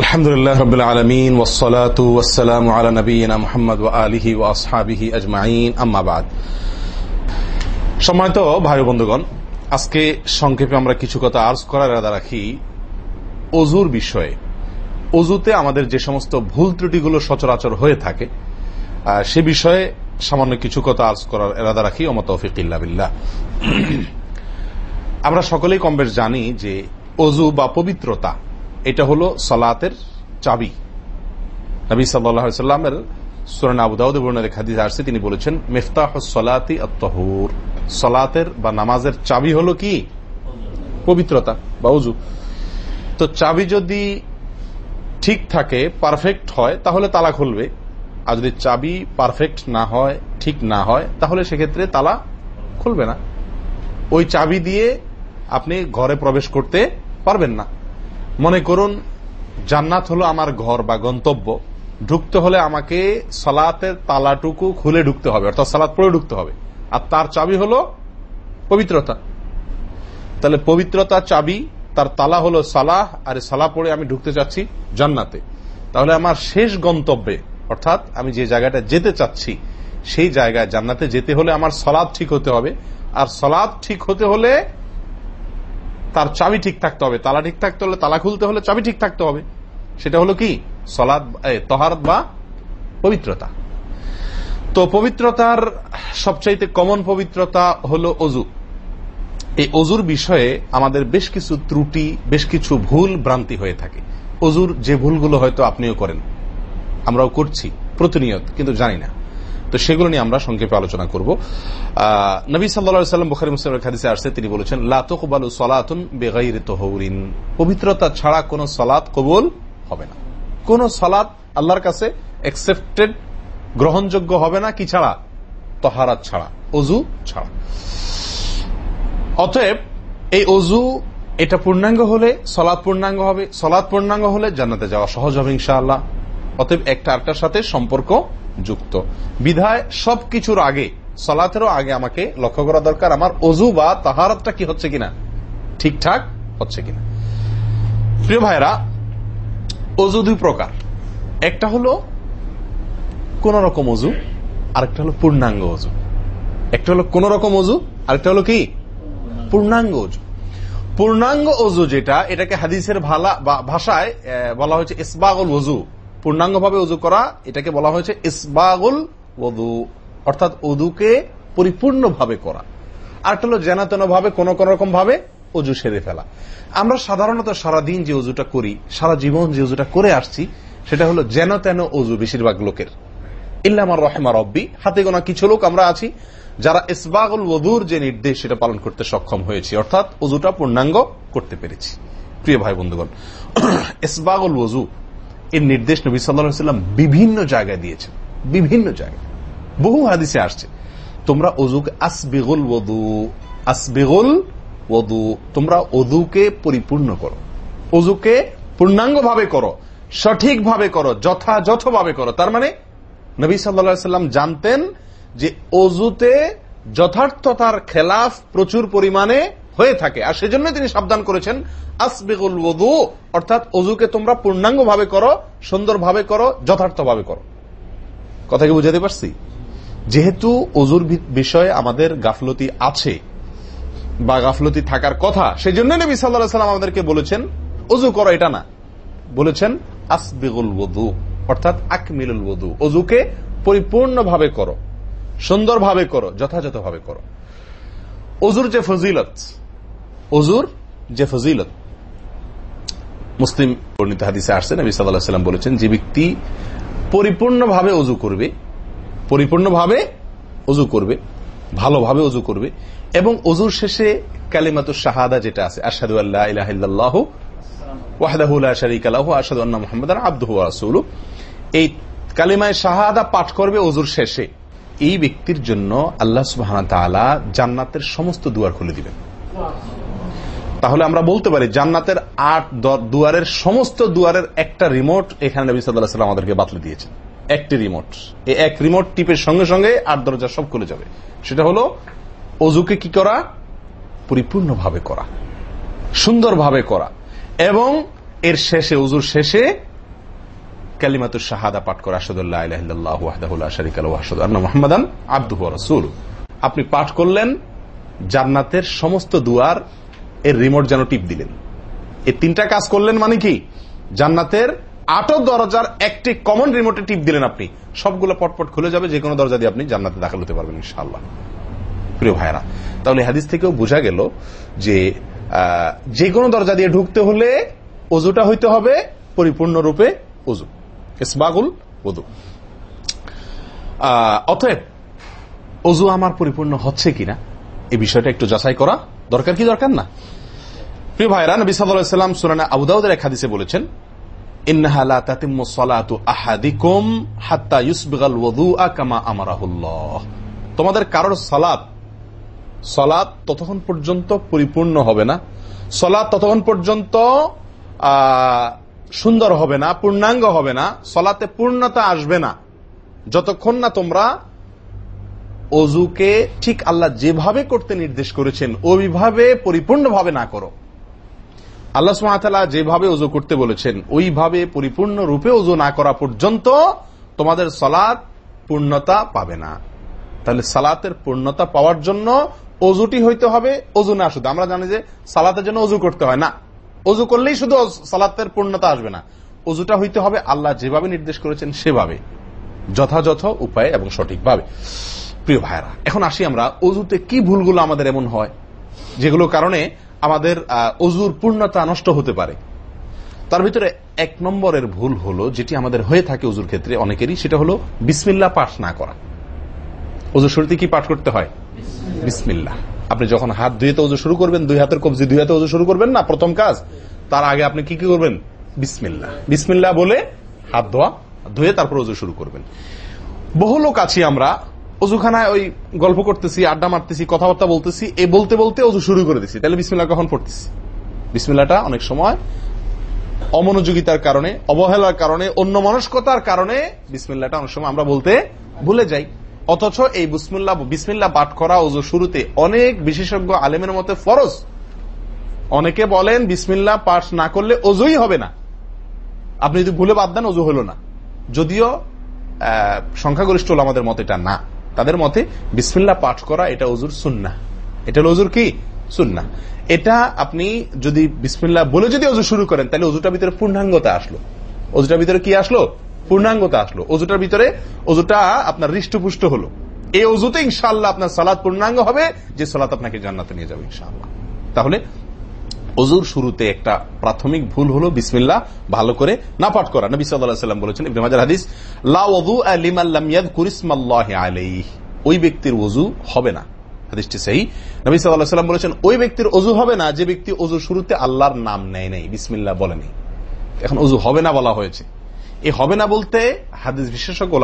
আলহামদুলিল্লাহ রবিল আলমিন ওসলাত আলা নবীনা মোহাম্মদ ও আলিহি ও আসহাবিহি আজমাইন আম্মাবাদ সম্মানিত ভাই বন্ধুগণ, আজকে সংক্ষেপে আমরা কিছু কথা আর্জ করার ইরাদা রাখি অজুর বিষয়ে। অজুতে আমাদের যে সমস্ত ভুল ত্রুটিগুলো সচরাচর হয়ে থাকে সে বিষয়ে সামান্য কিছু কথা আর্জ করার এরাদা রাখি অমত বিল্লাহ। আমরা সকলেই কম বেশ জানি যে অজু বা পবিত্রতা এটা হলো সলাতের চাবি। নবী সাল্লামের সুরান আবুদাউদ হাদিস আসছে, তিনি বলেছেন, মেফতাহ সলাতি আত্মহুর সলাতের বা নামাজের চাবি হলো কি? পবিত্রতা বা অজু তো চাবি যদি ঠিক থাকে পারফেক্ট হয়, তাহলে তালা খুলবে আর যদি চাবি পারফেক্ট না হয়, ঠিক না হয়, তাহলে সেক্ষেত্রে তালা খুলবে না। ওই চাবি দিয়ে আপনি ঘরে প্রবেশ করতে পারবেন না। মনে করুন, জান্নাত হলো আমার ঘর বা গন্তব্য। ঢুকতে হলে আমাকে সালাতের তালাটুকু খুলে ঢুকতে হবে, অর্থাৎ সালাত পড়ে ঢুকতে হবে। আর তার চাবি হলো পবিত্রতা। তাহলে পবিত্রতা চাবি, তার তালা হলো সালাহ, আর সালা পড়ে আমি ঢুকতে চাচ্ছি জান্নাতে। তাহলে আমার শেষ গন্তব্যে, অর্থাৎ আমি যে জায়গাটা যেতে চাচ্ছি, সেই জায়গায় জান্নাতে যেতে হলে আমার সলাদ ঠিক হতে হবে। আর সলাদ ঠিক হতে হলে তার চাবি ঠিক থাকতে হবে। তালা ঠিক থাকতে হলে তালা খুলতে হলে চাবি ঠিক থাকতে হবে। সেটা হলো কি? সলাদ তহারত বা পবিত্রতা। তো পবিত্রতার সবচাইতে কমন পবিত্রতা হলো অজু। এই অজুর বিষয়ে আমাদের বেশ কিছু ত্রুটি, বেশ কিছু ভুল ভ্রান্তি হয়ে থাকে। অজুর যে ভুলগুলো হয়তো আপনিও করেন। আমরাও করছি প্রতিনিয়ত, কিন্তু জানি না। তো সেগুলো নিয়ে আমরা সংক্ষেপে আলোচনা করব। নবী সাল্লাম বখারি মুসলিমের খাদিসে আসছে, তিনি বলেছেন লাতকবালু সলাতুন বেগাইর তহরিন। পবিত্রতা ছাড়া কোন সলাৎ কবুল হবে না। কোন সলাৎ আল্লাহর কাছে একসেপ্টেড গ্রহণযোগ্য হবে না, কি ছাড়া? তহারাত ছাড়া, অজু ছাড়া। অতএব, এই অজু, এটা পূর্ণাঙ্গ হলে সলাৎ পূর্ণাঙ্গ হবে সলাৎ পূর্ণাঙ্গ হলে জান্নাতে যাওয়া সহজ হবে ইনশাআল্লাহ। অতএব একটা আরেকটার সাথে সম্পর্ক যুক্ত। বিধায় সবকিছুর আগে, সলাতেরও আগে আমাকে লক্ষ্য করা দরকার, আমার অজু বা তাহারতটা কি হচ্ছে কিনা? ঠিকঠাক হচ্ছে কিনা? প্রিয় ভাইরা অজু দুই প্রকার। একটা হলো কোন রকম অজু, আরেকটা হলো পূর্ণাঙ্গ অজু। একটা হলো কোন রকম অজু, আরেকটা হলো কি? পূর্ণাঙ্গ অজু। পূর্ণাঙ্গ অজু যেটা, এটাকে হাদিসের ভালা ভাষায় বলা হয়েছে ইসবাগুল অজু পূর্ণাঙ্গভাবে উজু করা, এটাকে বলা হয়েছে ইসবাগুল ওদু অর্থাৎ উদুকে পরিপূর্ণভাবে করা। আর হলো জেনাতেন ভাবে কোন কোন রকম ভাবে অজু সেরে ফেলা। আমরা সাধারণত সারাদিন যে অজুটা করি, সারা জীবন যে অজুটা করে আসছি, সেটা হলো যেন তেন অজু বেশিরভাগ লোকের। ইল্লামার রহেমা রব্বি, হাতে গোনা কিছু লোক আমরা আছি, যারা ইসবাগুল ওদুর যে নির্দেশ, সেটা পালন করতে সক্ষম হয়েছি। অর্থাৎ অজুটা পূর্ণাঙ্গ করতে পেরেছি। প্রিয় ভাই বন্ধুগণ, ইসবাগুল ওজু এর নির্দেশ নবী সাল্লাম বিভিন্ন জায়গায় দিয়েছেন। বিভিন্ন জায়গায়। বহু হাদিসে আসছে। তোমরা অজুকে আসবেগুল ওদু আসবেগুল ওদু তোমরা অদুকে পরিপূর্ণ করো। অজুকে পূর্ণাঙ্গ ভাবে করো, সঠিকভাবে করো, যথাযথভাবে করো। তার মানে নবী সাল্লাম জানতেন যে অজুতে যথার্থতার খেলাফ প্রচুর পরিমাণে হয়ে থাকে। আর সেজন্য তিনি সাবধান করেছেন, আসবেগুল ওদু অর্থাৎ অজুকে তোমরা পূর্ণাঙ্গ ভাবে করো সুন্দর ভাবে করো যথার্থ ভাবে করো। কথা কি বুঝাতে পারছি? যেহেতু অজুর বিষয়ে আমাদের গাফলতি আছে বা গাফলতি থাকার কথা সেই জন্য নবী সাল্লাহ সাল্লাম আমাদেরকে বলেছেন অজু করো, এটা না। বলেছেন, আসবেগুল ওদু অর্থাৎ আকমিলুল ওদু অজুকে পরিপূর্ণভাবে করো, সুন্দরভাবে করো, যথাযথভাবে করো। অজুর যে ফজিলত অজুর যে ফজিলত। মুসলিম বর্ণিত হাদিসে আসছেন নবী সাল্লাহ সাল্লাম বলেছেন, যে ব্যক্তি পরিপূর্ণভাবে অজু করবে, পরিপূর্ণভাবে অজু করবে, ভালোভাবে অজু করবে এবং অজুর শেষে কালিমাত শাহাদা যেটা আছে আসাদু আল্লাহ ইলাহ এই কালিমায় শাহাদা পাঠ করবে অজুর শেষে। এই ব্যক্তির জন্য আল্লাহ সুবাহ জান্নাতের সমস্ত দুয়ার খুলে দিবেন। তাহলে আমরা বলতে পারি জান্নাতের আট দুয়ারের সমস্ত দুয়ারের একটা রিমোট এখানে নবী সাল্লাহ আমাদেরকে বাতলে দিয়েছেন। একটি রিমোট এই এক রিমোট টিপের সঙ্গে সঙ্গে আট দরজা সব খুলে যাবে। সেটা হলো অজুকে কি করা? পরিপূর্ণভাবে করা। সুন্দরভাবে করা। এবং এর শেষে উজুর শেষে কালিমাতুর শাহাদা পাঠ করে। আসাদুল্লাহ আপনি পাঠ করলেন জান্নাতের সমস্ত দুয়ার এর রিমোট যেন টিপ দিলেন। এই তিনটা কাজ করলেন মানে কি? জান্নাতের আটো দরজার একটি কমন রিমোটে টিপ দিলেন আপনি। সবগুলো পটপট খুলে যাবে, যে কোনো দরজা দিয়ে আপনি জান্নাতে দাখিল হতে পারবেন ইনশাআল্লাহ। প্রিয় ভাইরা তাহলে হাদিস থেকেও বোঝা গেল যে যে কোনো দরজা দিয়ে ঢুকতে হলে অজুটা হইতে হবে পরিপূর্ণরূপে অজু ইসবাগুল ওদু অতএব অজু আমার পরিপূর্ণ হচ্ছে কিনা এই বিষয়টা একটু যাচাই করা দরকার কি দরকার না? প্রিয় ভাইরা, নবী সাল্লাম সুরানা আবুদাউদের এক হাদিসে বলেছেন তোমাদের কারোর সলাপ সলাপ ততক্ষণ পর্যন্ত পরিপূর্ণ হবে না সলাপ ততক্ষণ পর্যন্ত সুন্দর হবে না, পূর্ণাঙ্গ হবে না, সলাতে পূর্ণতা আসবে না, যতক্ষণ না তোমরা অজুকে ঠিক আল্লাহ যেভাবে করতে নির্দেশ করেছেন, ওইভাবে পরিপূর্ণভাবে না করো। আল্লাহ সুমাতালা যেভাবে অজু করতে বলেছেন, ওইভাবে পরিপূর্ণ রূপে অজু না করা পর্যন্ত তোমাদের সলাৎ পূর্ণতা পাবে না। তাহলে সালাতের পূর্ণতা পাওয়ার জন্য অজুটি হইতে হবে, অজু না শুধু। আমরা জানি যে সালাতের জন্য অজু করতে হয় না। অজু করলেই শুধু সালাতের পূর্ণতা আসবে না। অজুটা হইতে হবে আল্লাহ যেভাবে নির্দেশ করেছেন সেভাবে, যথাযথ উপায়ে এবং সঠিকভাবে। প্রিয় ভাইরা এখন আসি আমরা অজুতে কি ভুলগুলো আমাদের এমন হয় যেগুলো কারণে আমাদের অজুর পূর্ণতা নষ্ট হতে পারে। তার ভিতরে এক নম্বরের ভুল হলো যেটি আমাদের হয়ে থাকে অজুর ক্ষেত্রে অনেকেরই সেটা হলো বিসমিল্লা পাঠ না করা। অজুর শুরুতে কি পাঠ করতে হয়? বিসমিল্লা আপনি যখন হাত ধুয়ে তো শুরু করবেন দুই হাতের কবজি দুই হাতে শুরু করবেন না প্রথম কাজ তার আগে আপনি কি কি করবেন? বিসমিল্লা বিসমিল্লা বলে হাত ধোয়া ধুয়ে তারপর অজু শুরু করবেন। বহু লোক আছি আমরা অজুখানায় ওই গল্প করতেছি, আড্ডা মারতেছি, কথাবার্তা বলতেছি, এ বলতে বলতে অজু শুরু করে দিছি। তাহলে বিসমিল্লা কখন পড়তেছি? বিসমিল্লাটা অনেক সময় অমনোযোগিতার কারণে, অবহেলার কারণে অন্য মনস্কতার কারণে বিসমিল্লাটা অনেক সময় আমরা বলতে ভুলে যাই। অথচ এই বিসমিল্লা বিসমিল্লা পাঠ করা ওজু শুরুতে অনেক বিশেষজ্ঞ আলেমের মতে ফরজ। অনেকে বলেন বিসমিল্লা পাঠ না করলে অজুই হবে না। আপনি যদি ভুলে বাদ দেন, অজু হলো না। যদিও সংখ্যাগরিষ্ঠ আমাদের মতে এটা না। তাদের মতে বিসমিল্লা পাঠ করা এটা অজুর সুন্না এটা অজুর কি? সুন্না এটা আপনি যদি বিসমিল্লা বলে যদি অজু শুরু করেন, তাহলে অজুটার ভিতরে পূর্ণাঙ্গতা আসলো। অজুটার ভিতরে কি আসলো? পূর্ণাঙ্গতা আসলো। অজুটার ভিতরে অজুটা আপনার হৃষ্টপুষ্ট হলো। এই অজুতে ইনশাল্লাহ আপনার সালাদ পূর্ণাঙ্গ হবে, যে সালাত আপনাকে জান্নাতে নিয়ে যাবে ইনশাল্লাহ তাহলে অজুর শুরুতে একটা প্রাথমিক ভুল হলো বিসমিল্লা ভালো করে না পাঠ করা। নবী সাল্লাম বলেছেন হাদিস ওই ব্যক্তির ওযু হবে না। হাদিসটি সেই সাল্লাম বলেছেন, ওই ব্যক্তির অজু হবে না, যে ব্যক্তি শুরুতে আল্লাহর নাম নেয় নাই। বিসমিল্লা বলেনি এখন অজু হবে না বলা হয়েছে। হবে না বলতে হাদিস বিশেষজ্ঞ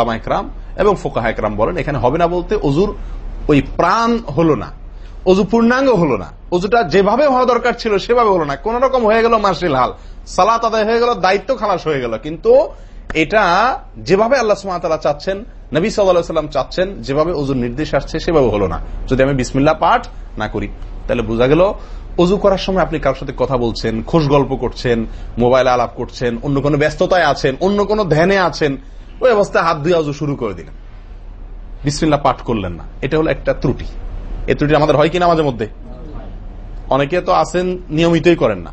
এবং ফোকাহা একরাম বলেন, এখানে হবে না বলতে অজুর ওই প্রাণ হলো না। অজু পূর্ণাঙ্গ হলো না। অজুটা যেভাবে হওয়া দরকার ছিল সেভাবে হলো না। কোন রকম হয়ে গেল মার্শিল হাল। সালাত আদায় হয়ে গেল, দায়িত্ব খালাস হয়ে গেল। কিন্তু এটা যেভাবে আল্লাহ সুমাতালা চাচ্ছেন, নবী সাল্লাম চাচ্ছেন, যেভাবে অজুর নির্দেশ আসছে সেভাবে হলো না। যদি আমি বিসমিল্লা পাঠ না করি, তাহলে বোঝা গেল অজু করার সময় আপনি কারোর সাথে কথা বলছেন খোঁজ গল্প করছেন, মোবাইল আলাপ করছেন, অন্য কোনো ব্যস্ততায় আছেন, অন্য কোনো ধ্যানে আছেন, ওই অবস্থায় হাত ধুয়ে অজু শুরু করে দিলেন। বিসমিল্লা পাঠ করলেন না। এটা হলো একটা ত্রুটি। এই ত্রুটি আমাদের হয় কিনা মাঝে মধ্যে? অনেকে তো আছেন নিয়মিতই করেন না।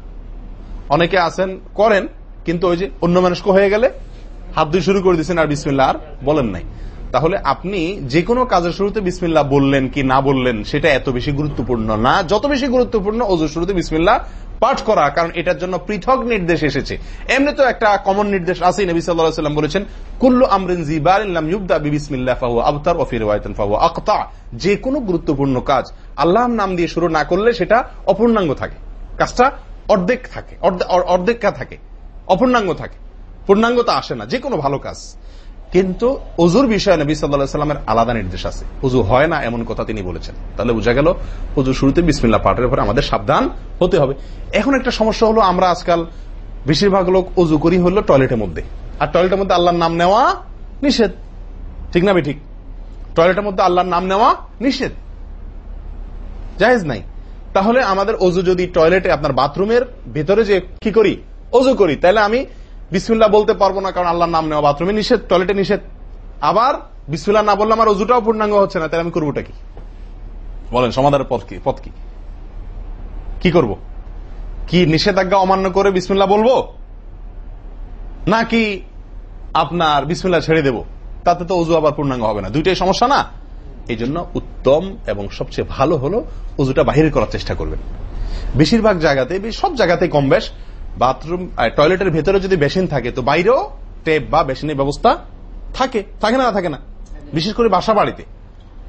অনেকে আসেন করেন, কিন্তু ওই যে অন্য মানুষকে হয়ে গেলে হাত দিয়ে শুরু করে দিচ্ছেন আর বিসমিল্লা আর বলেন নাই। তাহলে আপনি যে কোনো কাজের শুরুতে বিসমিল্লা বললেন কি না বললেন, সেটা এত বেশি গুরুত্বপূর্ণ না। যত বেশি গুরুত্বপূর্ণ ওজুর শুরুতে বিসমিল্লা পাঠ করা, কারণ এটার জন্য পৃথক নির্দেশ এসেছে। এমনি তো একটা কমন নির্দেশ আছে, নবী সাল্লাম বলেছেন, কুল্লু আমরিন যে কোনো গুরুত্বপূর্ণ কাজ আল্লাহর নাম দিয়ে শুরু না করলে সেটা অপূর্ণাঙ্গ থাকে। কাজটা অর্ধেক থাকে অর্ধেকা থাকে। অপূর্ণাঙ্গ থাকে। পূর্ণাঙ্গতা আসে না যে কোনো ভালো কাজ। কিন্তু অজুর বিষয়ে নবী সাল্লাহ সাল্লামের আলাদা নির্দেশ আছে। উজু হয় না এমন কথা তিনি বলেছেন। তাহলে বোঝা গেল, উজু শুরুতে বিসমিল্লা পাঠের পরে আমাদের সাবধান হতে হবে। এখন একটা সমস্যা হলো, আমরা আজকাল বেশিরভাগ লোক উজু করি হলো টয়লেটের মধ্যে। আর টয়লেটের মধ্যে আল্লাহর নাম নেওয়া নিষেধ। ঠিক না ঠিক টয়লেটের মধ্যে আল্লাহর নাম নেওয়া নিষেধ। জাহেজ নাই। তাহলে আমাদের অজু যদি টয়লেটে, আপনার বাথরুমের ভেতরে যে কি করি? অজু করি। তাহলে আমি বিসমিল্লা বলতে পারব না, কারণ আল্লাহর নাম নেওয়া বাথরুমে নিষেধ, টয়লেটে নিষেধ। আবার বিসমিল্লা না বললে আমার অজুটাও পূর্ণাঙ্গ হচ্ছে না, তাহলে আমি করবোটা কি? বলেন, সমাধানের পথ কি? পথ কি? কি করব? কি নিষেধাজ্ঞা অমান্য করে বিসমিল্লা বলব? নাকি আপনার বিসমিল্লা ছেড়ে দেব? তাতে তো অজু আবার পূর্ণাঙ্গ হবে না। দুইটাই সমস্যা না? এই জন্য উত্তম এবং সবচেয়ে ভালো হলো অজুটা বাহির করার চেষ্টা করবেন। বেশিরভাগ জায়গাতে, সব জায়গাতে কম বেশ বাথরুম টয়লেটের ভেতরে যদি বেসিন থাকে, তো বাইরেও টেপ বা বেসিনের ব্যবস্থা থাকে। থাকে না থাকে না। বিশেষ করে বাসা বাড়িতে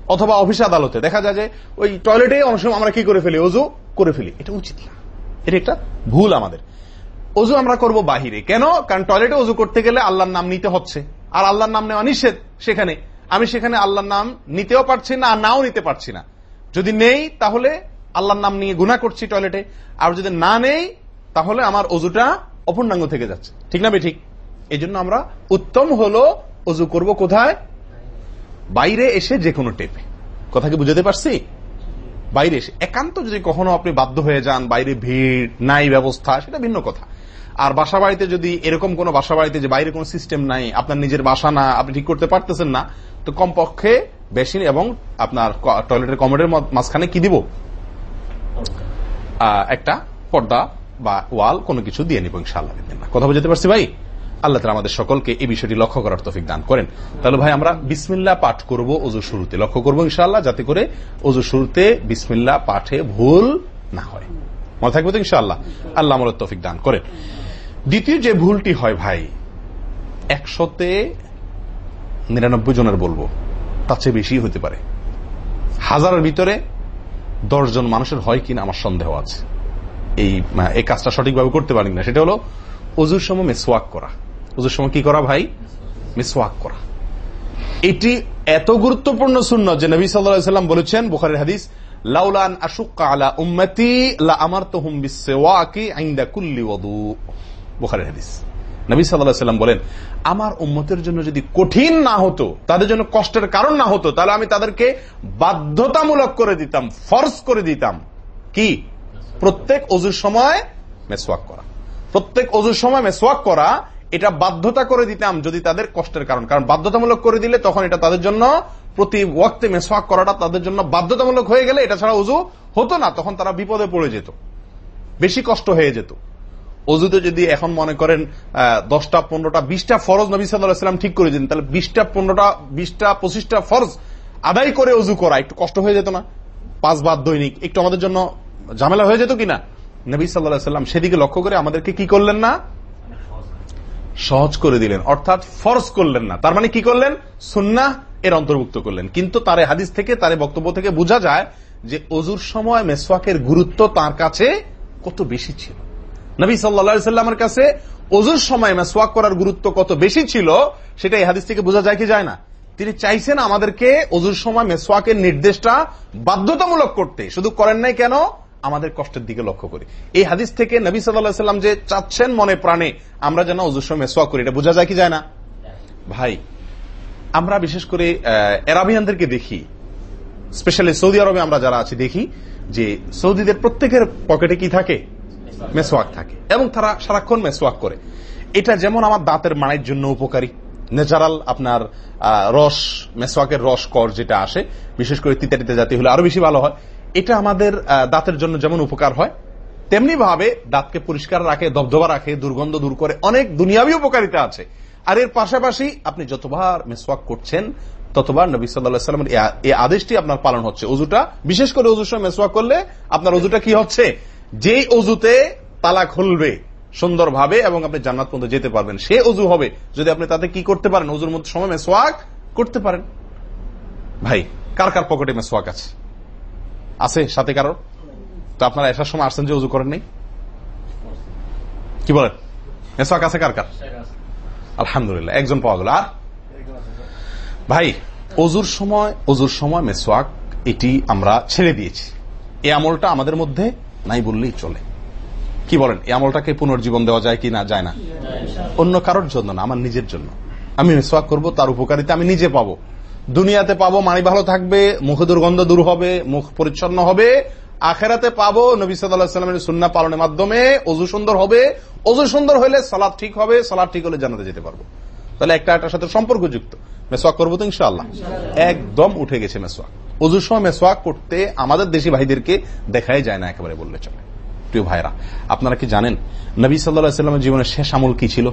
অথবা অফিস আদালতে। দেখা যায় যে ওই টয়লেটে অনেক সময় আমরা কি করে ফেলি? অজু করে ফেলি। এটা উচিত না। এটা একটা ভুল আমাদের। অজু আমরা করব বাহিরে। কেন? কারণ টয়লেটে অজু করতে গেলে আল্লাহর নাম নিতে হচ্ছে। আর আল্লাহর নাম নেওয়া নিষেধ সেখানে। আমি সেখানে আল্লাহর নাম নিতেও পারছি না, আর নাও নিতে পারছি না। যদি নেই, তাহলে আল্লাহর নাম নিয়ে গুণা করছি টয়লেটে। আর যদি না নেই তাহলে আমার অজুটা অপূর্ণাঙ্গ থেকে যাচ্ছে। ঠিক না ঠিক এই জন্য আমরা উত্তম হলো অজু করব কোথায়? বাইরে এসে যে কোনো টেপে। কথা কি বুঝাতে পারছি? বাইরে এসে। একান্ত যদি কখনো আপনি বাধ্য হয়ে যান, বাইরে ভিড়, নাই ব্যবস্থা, সেটা ভিন্ন কথা। আর বাসা বাড়িতে যদি এরকম কোন বাসা বাড়িতে যে বাইরে কোনো সিস্টেম নাই, আপনার নিজের বাসা না, আপনি ঠিক করতে পারতেছেন না, তো কমপক্ষে বেশি এবং আপনার টয়লেটের কমোডের মাঝখানে কি দিব? একটা পর্দা বা ওয়াল কোনো কিছু দিয়ে নিব ইনশাল্লাহ কথা বুঝতে পারছি ভাই? আল্লাহ তালা আমাদের সকলকে এই বিষয়টি লক্ষ্য করার তফিক দান করেন। তাহলে ভাই, আমরা বিসমিল্লা পাঠ করব অজু শুরুতে। লক্ষ্য করব ইনশাল্লাহ যাতে করে অজু শুরুতে বিসমিল্লা পাঠে ভুল না হয়। মনে থাকবে তো ইনশাল্লাহ আল্লাহ আমার তফিক দান করেন। দ্বিতীয় যে ভুলটি হয় ভাই, একশোতে নিরানব্বই জনের বলব, তার চেয়ে বেশি হতে পারে। হাজারের ভিতরে দশজন মানুষের হয় কিনা আমার সন্দেহ আছে। এই এই কাজটা সঠিকভাবে করতে পারেন না সেটা হলো অজুর সময় মেসওয়াক করা। অজুর সময় কি করা ভাই? মেসওয়াক করা। এটি এত গুরুত্বপূর্ণ শূন্য যে নবী সাল্লাম বলেছেন, বুখারের হাদিস লাউলান আশুক্কা আলা উম্মতি, লা আমার তোহুম বিসওয়াকি আইন্দা কুল্লি ওদু বুখারের হাদিস। নবী সাল্লাম বলেন, আমার উম্মতের জন্য যদি কঠিন না হতো, তাদের জন্য কষ্টের কারণ না হতো, তাহলে আমি তাদেরকে বাধ্যতামূলক করে দিতাম ফর্স করে দিতাম। কি? প্রত্যেক অজুর সময় মেসওয়াক করা। প্রত্যেক অজুর সময় মেসওয়াক করা, এটা বাধ্যতা করে দিতাম যদি তাদের কষ্টের কারণ। কারণ বাধ্যতামূলক করে দিলে তখন এটা তাদের জন্য প্রতি ওয়াক্তে মেসওয়াক করাটা তাদের জন্য বাধ্যতামূলক হয়ে গেলে এটা ছাড়া অজু হতো না, তখন তারা বিপদে পড়ে যেত। বেশি কষ্ট হয়ে যেত। অজুতে যদি এখন মনে করেন দশটা, পনেরোটা, বিশটা ফরজ নবী সাল্লাম ঠিক করে দিন তাহলে বিশটা, পনেরোটা, বিশটা, পঁচিশটা ফরজ আদায় করে অজু করা, একটু কষ্ট হয়ে যেত না? পাঁচ বার দৈনিক, একটু আমাদের জন্য ঝামেলা হয়ে যেত কিনা? নবী সাল্লাহ সাল্লাম সেদিকে লক্ষ্য করে আমাদেরকে কি করলেন না? সহজ করে দিলেন, অর্থাৎ ফরজ করলেন না। তার মানে কি করলেন? সুন্না এর অন্তর্ভুক্ত করলেন। কিন্তু তার হাদিস থেকে, তার বক্তব্য থেকে বোঝা যায় যে অজুর সময় মেসওয়াকের গুরুত্ব তার কাছে কত বেশি ছিল। নবী সাল্লা সাল্লামের কাছে অজুর সময় মেসওয়াক করার গুরুত্ব কত বেশি ছিল, সেটা এই হাদিস থেকে বোঝা যায় কি যায় না? তিনি চাইছেন আমাদেরকে অজুর সময় মেসওয়াকের নির্দেশটা বাধ্যতামূলক করতে। শুধু করেন নাই কেন? আমাদের কষ্টের দিকে লক্ষ্য করি। এই হাদিস থেকে নবী সাল্লাম যে চাচ্ছেন মনে প্রাণে, আমরা যেন অজুর সময় মেসওয়াক করি, এটা বোঝা যায় কি যায় না? ভাই, আমরা বিশেষ করে এরাবিয়ানদেরকে দেখি, স্পেশালি সৌদি আরবে আমরা যারা আছি দেখি যে সৌদিদের প্রত্যেকের পকেটে কি থাকে? মেসওয়াক থাকে। এবং তারা সারাক্ষণ মেসওয়াক করে। এটা যেমন আমার দাঁতের মানের জন্য উপকারী। ন্যাচারাল আপনার রস, মেসওয়াকের রস কর যেটা আসে, বিশেষ করে তিতাটিতে জাতি হলে আরও বেশি ভালো হয়। এটা আমাদের দাঁতের জন্য যেমন উপকার হয় তেমনি ভাবে দাঁতকে পরিষ্কার রাখে, দবদবা রাখে, দুর্গন্ধ দূর করে অনেক দুনিয়াবি উপকারিতা আছে। আর এর পাশাপাশি আপনি যতবার মেসওয়াক করছেন, ততবার নবী সাল্লামের এই আদেশটি আপনার পালন হচ্ছে। অজুটা, বিশেষ করে অজুর সময় মেসওয়াক করলে আপনার অজুটা কি হচ্ছে? যেই অজুতে তালা খুলবে সুন্দরভাবে এবং আপনি জান্নাত পর্যন্ত যেতে পারবেন, সে অজু হবে। যদি আপনি তাতে কি করতে পারেন, অজুর মধ্যে সময় মেসওয়াক করতে পারেন। ভাই, কার কার পকেটে মেসওয়াক আছে? আছে সাথে কারও তো আপনারা এসার সময় আসছেন যে অজু করেন নাই? কি বলেন? মেসোয়াক আছে কার কার? আলহামদুলিল্লাহ একজন পাওয়া গেল। আর? ভাই অজুর সময় অজুর সময় মেসোয়াক এটি আমরা ছেড়ে দিয়েছি। এই আমলটা আমাদের মধ্যে নাই বললেই চলে। কি বলেন এই আমলটাকে পুনর্জীবন দেওয়া যায় কি না যায় না? অন্য কারোর জন্য না আমার নিজের জন্য। আমি মেসওয়াক করব তার উপকারিতা আমি নিজে পাবো। দুনিয়াতে পাবো মানি ভালো থাকবে মুখ দুর্গন্ধ দূর হবে মুখ পরিচ্ছন্ন হবে আখেরাতে পাবো নবী সাল্লামের সুন্না পালনের মাধ্যমে অজু সুন্দর হবে। অজু সুন্দর হলে সালাদ ঠিক হবে সালাদ ঠিক হলে জানাতে যেতে পারব। তাহলে একটা একটার সাথে সম্পর্কযুক্ত। মেসোয়াক করব তো ইনশাআল্লাহ? একদম উঠে গেছে মেসোয়াক অজুর সময় মেসোয়াক করতে আমাদের দেশি ভাইদেরকে দেখাই যায় না একেবারে বললে চলে। প্রিয় ভাইরা আপনারা কি জানেন নবী সাল্লামের জীবনের শেষ আমল কি ছিল?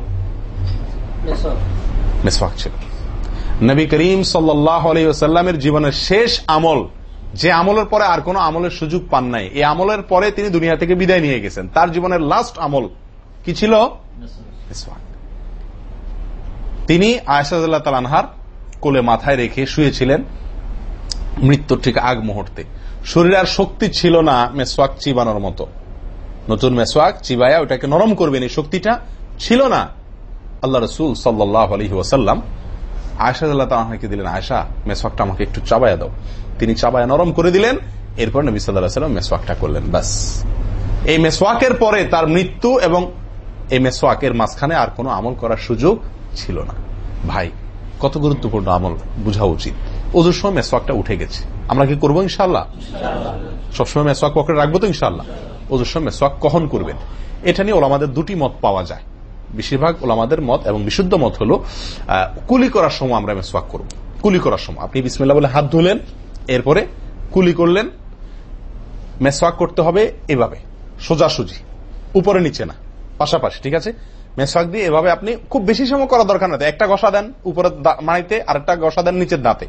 মেসওয়াক ছিল। নবী করিম সাল্লামের জীবনের শেষ আমল, যে আমলের পরে আর কোন আমলের সুযোগ পান নাই, এই আমলের পরে তিনি দুনিয়া থেকে বিদায় নিয়ে গেছেন। তার জীবনের লাস্ট আমল কি ছিল? তিনি আয়সাদুল্লাহ তালানহার কোলে মাথায় রেখে শুয়েছিলেন মৃত্যুর ঠিক আগ মুহূর্তে। শরীর আর শক্তি ছিল না মেসওয়াক চিবানোর মতো। নতুন মেসওয়াক চিবায়া ওটাকে নরম করবেন, এই শক্তিটা ছিল না। আল্লাহ রসুল সাল্লাহ আলহি আয়সা তাহাকে দিলেন আয়সা মেসওয়াকটা আমাকে একটু চাবায়া দাও। তিনি চাবায়া নরম করে দিলেন, এরপর নবী সাল্লাহ সাল্লাম মেসওয়াকটা করলেন বাস এই মেসওয়াকের পরে তার মৃত্যু এবং এই মেসওয়াকের মাঝখানে আর কোনো আমল করার সুযোগ ছিল না। ভাই, কত গুরুত্বপূর্ণ আমল, বোঝা উচিত। ওদের সময় মেসওয়াকটা উঠে গেছে। আমরা কি করব ইনশাল্লাহ সবসময় মেসওয়াক পকেটে রাখব তো ইনশাল্লাহ ওদের সময় মেসওয়াক কখন করবেন? এটা নিয়ে ওলামাদের দুটি মত পাওয়া যায়। বেশিরভাগ ওলামাদের মত এবং বিশুদ্ধ মত হলো কুলি করার সময় আমরা মেসওয়াক করব। কুলি করার সময়। আপনি বিসমিল্লা বলে হাত ধুলেন, এরপরে কুলি করলেন, মেসওয়াক করতে হবে এভাবে, সোজাসুজি, উপরে নিচে না, পাশাপাশি, ঠিক আছে? মেসওয়াক দিয়ে এভাবে আপনি খুব বেশি সময় করা দরকার না একটা গসা দেন উপরে মাড়িতে, আরেকটা গসা দেন নিচের দাঁতে।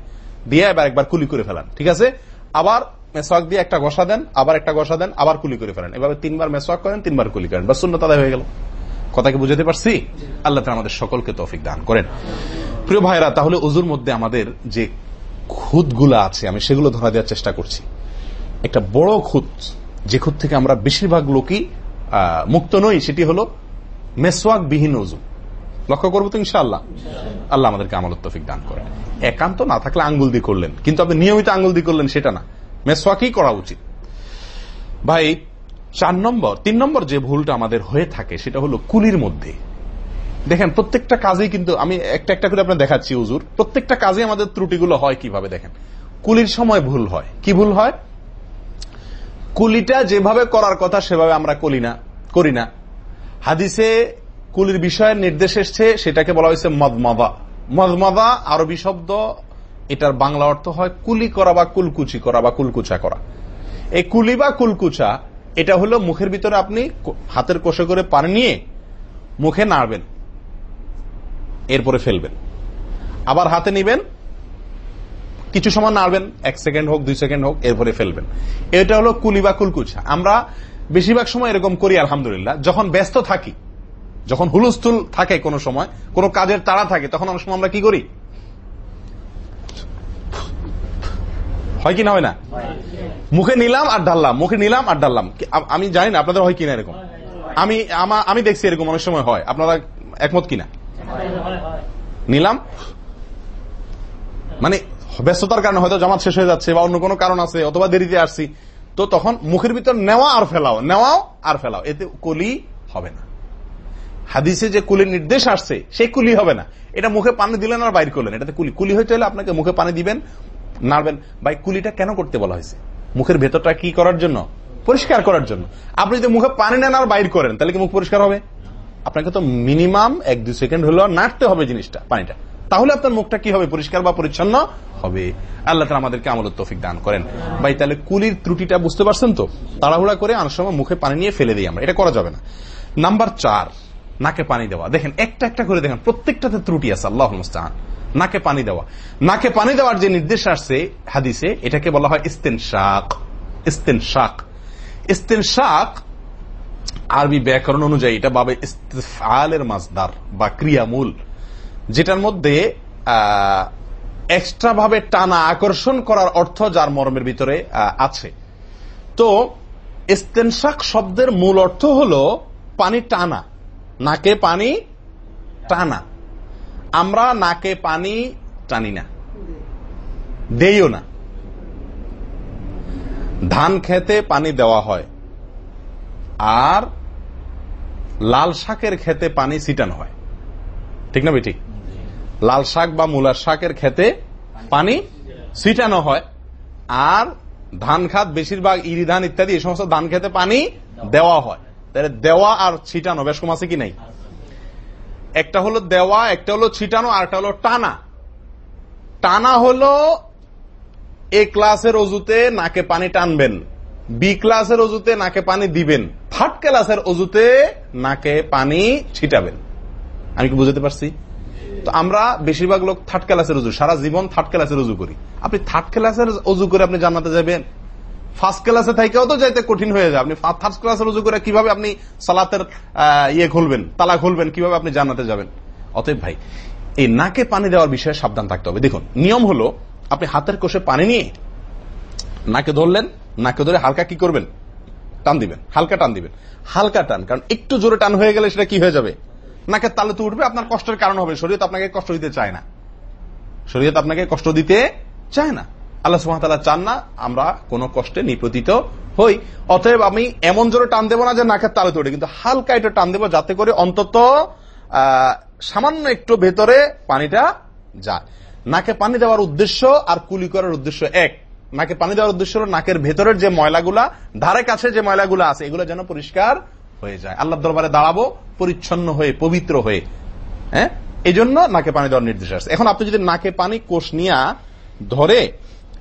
দিয়ে এবার একবার কুলি করে ফেলান, ঠিক আছে? আবার মেসওয়াক দিয়ে একটা গসা দেন, আবার একটা গসা দেন, আবার কুলি করে ফেলেন। এভাবে তিনবার মেসওয়াক করেন, তিনবার কুলি করেন। বা শূন্য তাদের হয়ে গেল। কথাকে বুঝাতে পারছি? আল্লাহ আমাদের সকলকে তৌফিক দান করেন। প্রিয় ভাইরা তাহলে অজুর মধ্যে আমাদের যে খুদগুলা আছে, আমি সেগুলো ধরা দেওয়ার চেষ্টা করছি। একটা বড় খুদ, যে খুদ থেকে আমরা বেশিরভাগ লোকই মুক্ত নই, সেটি হলো মেসওয়াক বিহীন অজু লক্ষ্য করব তো ইনশাআল্লাহ? আল্লাহ আমাদেরকে আমল তফিক দান করেন। একান্ত না থাকলে আঙ্গুল দিয়ে করলেন, কিন্তু আপনি নিয়মিত আঙ্গুল দিয়ে করলেন, সেটা না। মেসওয়াকই করা উচিত। ভাই চার নম্বর, তিন নম্বর যে ভুলটা আমাদের হয়ে থাকে, সেটা হলো কুলির মধ্যে। দেখেন, প্রত্যেকটা কাজেই কিন্তু আমি একটা একটা করে আপনার দেখাচ্ছি উজুর প্রত্যেকটা কাজে আমাদের ত্রুটিগুলো হয় কীভাবে, দেখেন। কুলির সময় ভুল হয়। কি ভুল হয়? কুলিটা যেভাবে করার কথা, সেভাবে আমরা করি না করি না। হাদিসে কুলির বিষয়ের নির্দেশ এসছে, সেটাকে বলা হয়েছে মদমাদা। মদমাদা, আরবি শব্দ, এটার বাংলা অর্থ হয় কুলি করা বা কুলকুচি করা বা কুলকুচা করা। এই কুলি বা কুলকুচা এটা হলো মুখের ভিতরে আপনি হাতের কষে করে পানি নিয়ে মুখে নাড়বেন। এরপরে ফেলবেন। আবার হাতে নিবেন। কিছু সময় নাড়বেন। এক সেকেন্ড হোক, দুই সেকেন্ড হোক, এরপরে ফেলবেন। এটা হলো কুলি বা কুলকুচা আমরা বেশিরভাগ সময় এরকম করি, আলহামদুলিল্লাহ। যখন ব্যস্ত থাকি, যখন হুলস্থুল থাকে কোনো সময়, কোনো কাজের তাড়া থাকে, তখন অনেক সময় আমরা কি করি? হয় কি না হয় না? মুখে নিলাম আর ডাললাম মুখে নিলাম আর ডাললাম আমি জানি না, আপনাদের হয় কিনা এরকম? আমি আমি দেখছি এরকম অনেক সময় হয়। আপনারা একমত কিনা নিলাম? মানে ব্যস্ততার কারণে হয়তো জামাত শেষ হয়ে যাচ্ছে বা অন্য কোনো কারণ আছে অথবা দেরিতে আসছি। তো তখন মুখের ভিতর নেওয়া আর ফেলাও, নেওয়াও আর ফেলাও, এতে কলি হবে না। হাদিসে যে কুলির নির্দেশ আসছে, সেই কুলি হবে না। এটা মুখে পানি দিলেন আর বাইর করলেন। এটাতে কুলি কুলি হইতে হলে আপনাকে মুখে পানি দিবেন নাড়বেন, ভাই, কুলিটা কেন করতে বলা হয়েছে? মুখের ভেতরটা কি করার জন্য? পরিষ্কার করার জন্য। আপনি যদি মুখে পানি নেন আর বাইর করেন, তাহলে কি মুখ পরিষ্কার হবে? আপনাকে তো মিনিমাম এক দুই সেকেন্ড হলেও নাড়তে হবে জিনিসটা, পানিটা। তাহলে আপনার মুখটা কি হবে? পরিষ্কার বা পরিচ্ছন্ন? হবে। আল্লাহ তালা আমাদেরকে আমল তৌফিক দান করেন। ভাই, তাহলে কুলির ত্রুটিটা বুঝতে পারছেন তো? তাড়াহুড়া করে অনেক সময় মুখে পানি নিয়ে ফেলে দিই আমরা। এটা করা যাবে না। নাম্বার চার, নাকে পানি দেওয়া। দেখেন, একটা একটা করে দেখেন, প্রত্যেকটাতে ত্রুটি আছে আল্লাহ মুস্তাহান। নাকে পানি দেওয়া। নাকে পানি দেওয়ার যে নির্দেশ আসছে হাদিসে, এটাকে বলা হয় ইস্তেন শাক ইস্তেন শাক ইস্তেন শাক আরবি ব্যাকরণ অনুযায়ী এটা বাবে ইস্তেফালের মাসদার বা ক্রিয়ামূল, যেটার মধ্যে এক্সট্রা ভাবে টানা আকর্ষণ করার অর্থ যার মর্মের ভিতরে আছে। তো ইস্তেনশাক শব্দের মূল অর্থ হল পানি টানা। নাকে পানি টানা। আমরা নাকে পানি টানি না। দেইও না। ধান খেতে পানি দেওয়া হয়। আর লাল শাকের খেতে পানি ছিটানো হয়। ঠিক না ঠিক লাল শাক বা মূলার শাকের খেতে পানি ছিটানো হয়। আর ধান খাত বেশিরভাগ ইরি ধান ইত্যাদি, এই সমস্ত ধান খেতে পানি দেওয়া হয়। তাহলে দেওয়া আর ছিটানো বেশ কম আছে কি নাই? একটা হলো দেওয়া, একটা হলো ছিটানো, আর একটা হলো টানা। টানা হলো এ ক্লাসের অজুতে নাকে পানি টানবেন, বি ক্লাসের অজুতে নাকে পানি দিবেন, থার্ড ক্লাসের অজুতে নাকে পানি ছিটাবেন। আমি কি বুঝতে পারছি? তো আমরা বেশিরভাগ লোক থার্ড ক্লাসের উজু সারা জীবন থার্ড ক্লাসের উজু করি। আপনি থার্ড ক্লাসের উজু করে আপনি জানাতে যাবেন? ফার্স্ট ক্লাসে থেকেও তো যাইতে কঠিন হয়ে যায়। আপনি থার্ড ক্লাসের উজু করে কীভাবে আপনি সালাতের ইয়ে খুলবেন, তালা খুলবেন, কীভাবে আপনি জানাতে যাবেন? অতএব ভাই, এই নাকে পানি দেওয়ার বিষয়ে সাবধান থাকতে হবে। দেখুন, নিয়ম হলো, আপনি হাতের কোষে পানি নিয়ে নাকে ধরলেন, নাকে ধরে হালকা কি করবেন? টান দিবেন, হালকা টান দিবেন। হালকা টান, কারণ একটু জোরে টান হয়ে গেলে সেটা কি হয়ে যাবে? নাকের তালে তো উঠবে, আপনার কষ্টের কারণ হবে। শরীয়ত আপনাকে কষ্ট দিতে চায় না। শরীয়ত আপনাকে কষ্ট দিতে চায় না। আল্লাহ সুহামতাল্লাহ চান না আমরা কোনো কষ্টে নিপতিত হই। অতএব আমি এমন জোরে টান দেবো না যে নাকের তালে তোড়ে কিন্তু হালকা এটা টান দেবো যাতে করে অন্তত সামান্য একটু ভেতরে পানিটা যায়। নাকে পানি দেওয়ার উদ্দেশ্য আর কুলি করার উদ্দেশ্য এক। নাকে পানি দেওয়ার উদ্দেশ্য হলো নাকের ভেতরের যে ময়লাগুলা, ধারে কাছে যে ময়লাগুলা আছে, এগুলো যেন পরিষ্কার হয়ে যায়। আল্লাহ দরবারে দাঁড়াবো, পরিচ্ছন্ন হয়ে, পবিত্র হয়ে। হ্যাঁ? এই জন্য নাকে পানি দেওয়ার নির্দেশ আছে। এখন আপনি যদি নাকে পানি কোষ নিয়ে ধরে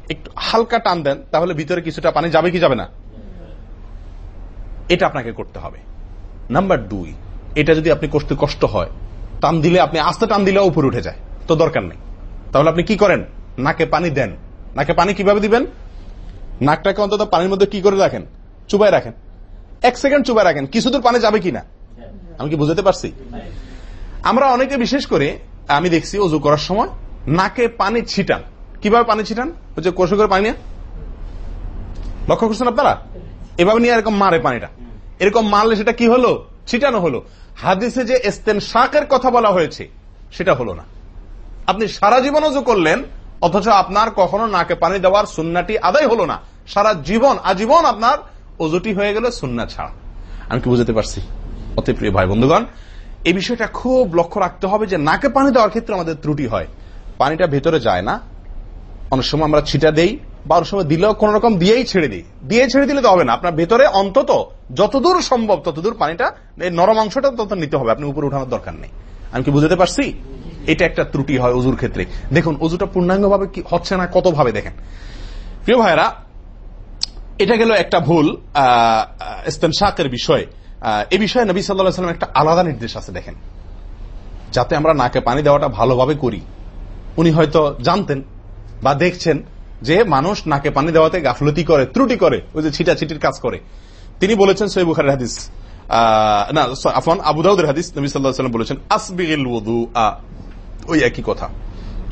একটু হালকা টান দেন, তাহলে ভিতরে কিছুটা পানি যাবে কি যাবে না? এটা আপনাকে করতে হবে। নাম্বার দুই, এটা যদি আপনি করতে কষ্ট হয়, টান দিলে আপনি আস্তে টান দিলে উপরে উঠে যায়, তো দরকার নেই। তাহলে আপনি কি করেন? নাকে পানি দেন। নাকে পানি কীভাবে দিবেন? নাকটাকে অন্তত পানির মধ্যে কি করে রাখেন? চুবাই রাখেন। এক সেকেন্ড চুবাই রাখেন, কিছু দূর পানি যাবে কিনা? আমি কি বুঝতে পারছি? আমরা অনেকে, বিশেষ করে, আমি দেখছি অজু করার সময়, নাকে পানি ছিটান। কীভাবে পানি ছিটান? যে কষে করে পানি লক্ষ্য করছেন আপনারা? এভাবে নিয়ে এরকম মারে পানিটা। এরকম মারলে সেটা কি হলো? ছিটানো হলো। হাদিসে যে এস্তেন শাকের কথা বলা হয়েছে, সেটা হলো না। আপনি সারা জীবন অজু করলেন, অথচ আপনার কখনো নাকে পানি দেওয়ার সুন্নাটি আদায় হলো না। সারা জীবন, আজীবন আপনার অজুটি হয়ে গেল সুন্না ছাড়া। আমি কি বুঝতে পারছি? অতি প্রিয় ভাই বন্ধুগণ, এই বিষয়টা খুব লক্ষ্য রাখতে হবে যে নাকে পানি দেওয়ার ক্ষেত্রে আমাদের ত্রুটি হয়। পানিটা ভেতরে যায় না অনেক সময় আমরা ছিটা দেই বা অনেক সময় দিলেও কোন রকম দিয়েই ছেড়ে দিই। দিয়ে ছেড়ে দিলে তো হবে না। আপনার ভেতরে অন্তত যতদূর সম্ভব, ততদূর পানিটা নরম অংশটা তত নিতে হবে। আপনি উপরে উঠানোর দরকার নেই। আমি কি বুঝতে পারছি? এটা একটা ত্রুটি হয় অজুর ক্ষেত্রে। দেখুন অজুটা পূর্ণাঙ্গ ভাবে কি হচ্ছে না কত ভাবে দেখেন। প্রিয় ভাইরা এটা গেল একটা ভুল শাকের বিষয়। এ বিষয়ে নবী সাল্লাম একটা আলাদা নির্দেশ আছে, দেখেন। যাতে আমরা নাকে পানি দেওয়াটা ভালোভাবে করি। উনি হয়তো জানতেন বা দেখছেন যে মানুষ নাকে পানি দেওয়াতে গাফলতি করে, ত্রুটি করে, ওই যে ছিটা ছিটির কাজ করে। তিনি বলেছেন সৈব বুখারের হাদিস না আফান আবুদাউদের হাদিস, নবী সাল্লাহ বলেছেন, আসবিগিল ওই একই কথা,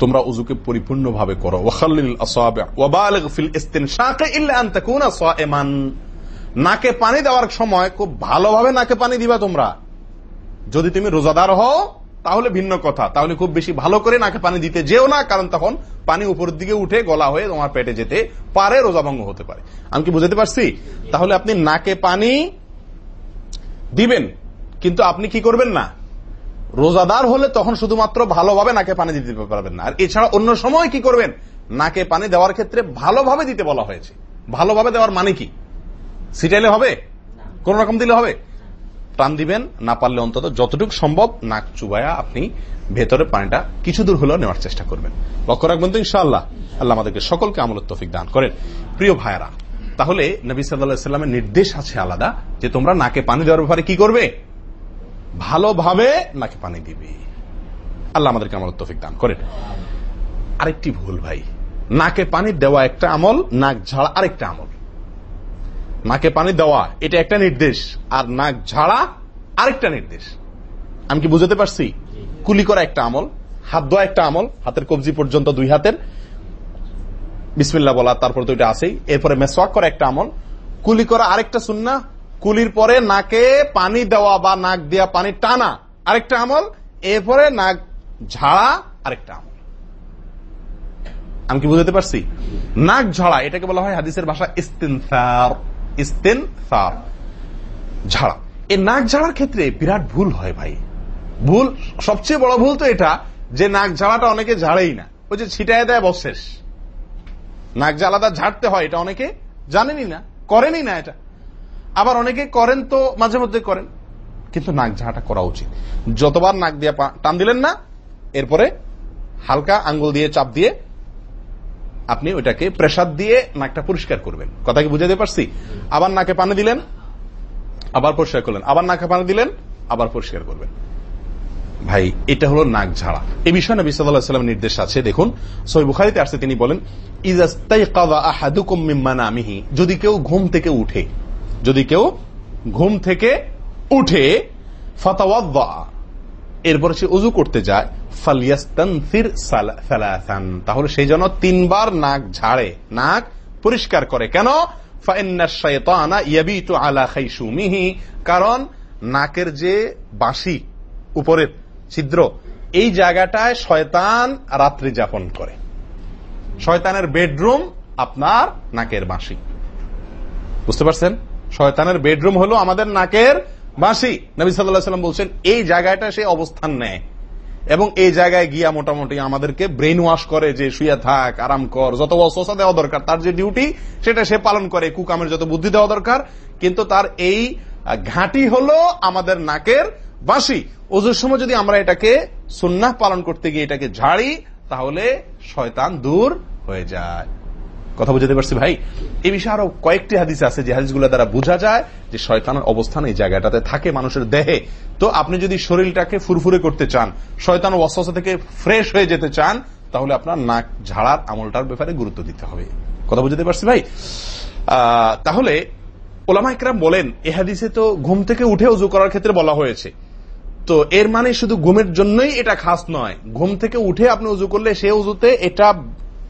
তোমরা উজুকে পরিপূর্ণভাবে করো নাকে পানি দেওয়ার সময় খুব ভালোভাবে নাকে পানি দিবা তোমরা, যদি তুমি রোজাদার হও তাহলে ভিন্ন কথা। তাহলে খুব বেশি ভালো করে নাকে পানি দিতে যেও না, কারণ তখন পানি উপরের দিকে উঠে গলা হয়ে তোমার পেটে যেতে পারে, রোজাভঙ্গ হতে পারে। আমি কি বুঝতে পারছি? তাহলে আপনি নাকে পানি দিবেন, কিন্তু আপনি কি করবেন না? রোজাদার হলে তখন শুধুমাত্র ভালোভাবে নাকে পানি দিতে পারবেন না। আর এছাড়া অন্য সময় কি করবেন? নাকে পানি দেওয়ার ক্ষেত্রে ভালোভাবে দিতে বলা হয়েছে। ভালোভাবে দেওয়ার মানে কি? সিটাইলে হবে? কোন রকম দিলে হবে? টান দিবেন, না পারলে অন্তত যতটুকু সম্ভব নাক চুবায়া আপনি ভেতরে পানিটা কিছু দূর হলেও নেওয়ার চেষ্টা করবেন। লক্ষ্য রাখবেন তো, ইনশাআল্লাহ। আল্লাহ আমাদেরকে সকলকে আমল তফিক দান করেন। প্রিয় ভাইয়ারা, তাহলে নবী সাল্লামের নির্দেশ আছে আলাদা যে তোমরা নাকে পানি দেওয়ার ব্যাপারে কি করবে? ভালোভাবে নাকে পানি দিবে। আল্লাহ আমাদেরকে আমল তফিক দান করেন। আরেকটি ভুল ভাই, নাকে পানি দেওয়া একটা আমল, নাক ঝাড়া আরেকটা আমল। নাকে পানি দেওয়া, এটা একটা নির্দেশ। আর নাক ঝাড়া, আরেকটা নির্দেশ। আমি কি বুঝতে পারছি? কুলি করা একটা আমল, হাত ধোয়া একটা আমল, হাতের কবজি পর্যন্ত দুই হাতের। বিসমিল্লা বলা, তারপর তো এটা আছেই। এরপরে মেসওয়াক করা একটা আমল, কুলি করা আরেকটা সুন্না কুলির পরে নাকে পানি দেওয়া বা নাক দেওয়া পানি টানা, আরেকটা আমল। এরপরে নাক ঝাড়া, আরেকটা আমল। আমি কি বুঝতে পারছি? নাক ঝাড়া, এটাকে বলা হয় হাদিসের ভাষা ইস্তেনসার ইস্তেনসার ঝাড়া এই নাক ঝাড়ার ক্ষেত্রে বিরাট ভুল হয় ভাই। ভুল, সবচেয়ে বড় ভুল তো এটা যে নাক ঝাড়াটা অনেকে ঝাড়েই না। ওই যে ছিটায় দেয় বশেষ নাক জ্বালাদা ঝাড়তে হয়, এটা অনেকে জানেনি না করেনি না এটা। আবার অনেকে করেন তো মাঝে মধ্যে করেন, কিন্তু নাক ঝাড়াটা করা উচিত। যতবার নাক দিয়ে টান দিলেন না, এরপরে হালকা আঙ্গুল দিয়ে চাপ দিয়ে আপনি ওইটাকে প্রেসার দিয়ে নাকটা পরিষ্কার করবেন। কথা কি বুঝাতে পারছি? আবার নাকে পানি দিলেন, আবার পরিষ্কার করলেন, আবার নাকে পানি দিলেন, আবার পরিষ্কার করবেন। ভাই, এটা হলো নাক ঝাড়া। এই বিষয়ে নবী সাল্লাহ নির্দেশ আছে। দেখুন সই বুখারিতে আসছে, তিনি বলেন যদি কেউ ঘুম থেকে উঠে, যদি কেউ ঘুম থেকে উঠে ফতাওয়াদ্দা এরপরে সে উজু করতে যায় তাহলে সেই জন্য তিনবার নাক ঝাড়ে। নাক পরিষ্কার করে। কেন? কারণ নাকের যে বাঁশি, উপরের ছিদ্র, এই জায়গাটায় শয়তান রাত্রি যাপন করে। শয়তানের বেডরুম আপনার নাকের বাঁশি। বুঝতে পারছেন? শয়তানের বেডরুম হলো আমাদের নাকের বাঁশি। নবী সাল্লাম বলছেন, এই জায়গাটা সে অবস্থান নেয়। এবং এই জায়গায় গিয়া মোটামুটি আমাদেরকে ব্রেন ওয়াশ করে যে শুয়ে থাক, আরাম কর, যত অসা দেওয়া দরকার, তার যে ডিউটি সেটা সে পালন করে, কুকামের যত বুদ্ধি দেওয়া দরকার। কিন্তু তার এই ঘাঁটি হলো আমাদের নাকের বাঁশি। ওজুর সময় যদি আমরা এটাকে সুন্নাহ পালন করতে গিয়ে এটাকে ঝাড়ি, তাহলে শয়তান দূর হয়ে যায়। কথা বুঝতে পারছি ভাই? এ বিষয়ে আরও কয়েকটি হাদিস আছে যে হাদিসগুলো দ্বারা বোঝা যায় যে শয়তানের অবস্থান এই জায়গাটাতে থাকে মানুষের দেহে। তো আপনি যদি শরীরটাকে ফুরফুরে করতে চান, শয়তান অস্বস্থ থেকে ফ্রেশ হয়ে যেতে চান, তাহলে আপনার নাক ঝাড়ার আমলটার ব্যাপারে গুরুত্ব দিতে হবে। কথা বুঝতে পারছি ভাই? তাহলে ওলামা ইকরাম বলেন, এ হাদিসে তো ঘুম থেকে উঠে উজু করার ক্ষেত্রে বলা হয়েছে। তো এর মানে শুধু ঘুমের জন্যই এটা খাস নয়, ঘুম থেকে উঠে আপনি উজু করলে সে উজুতে এটা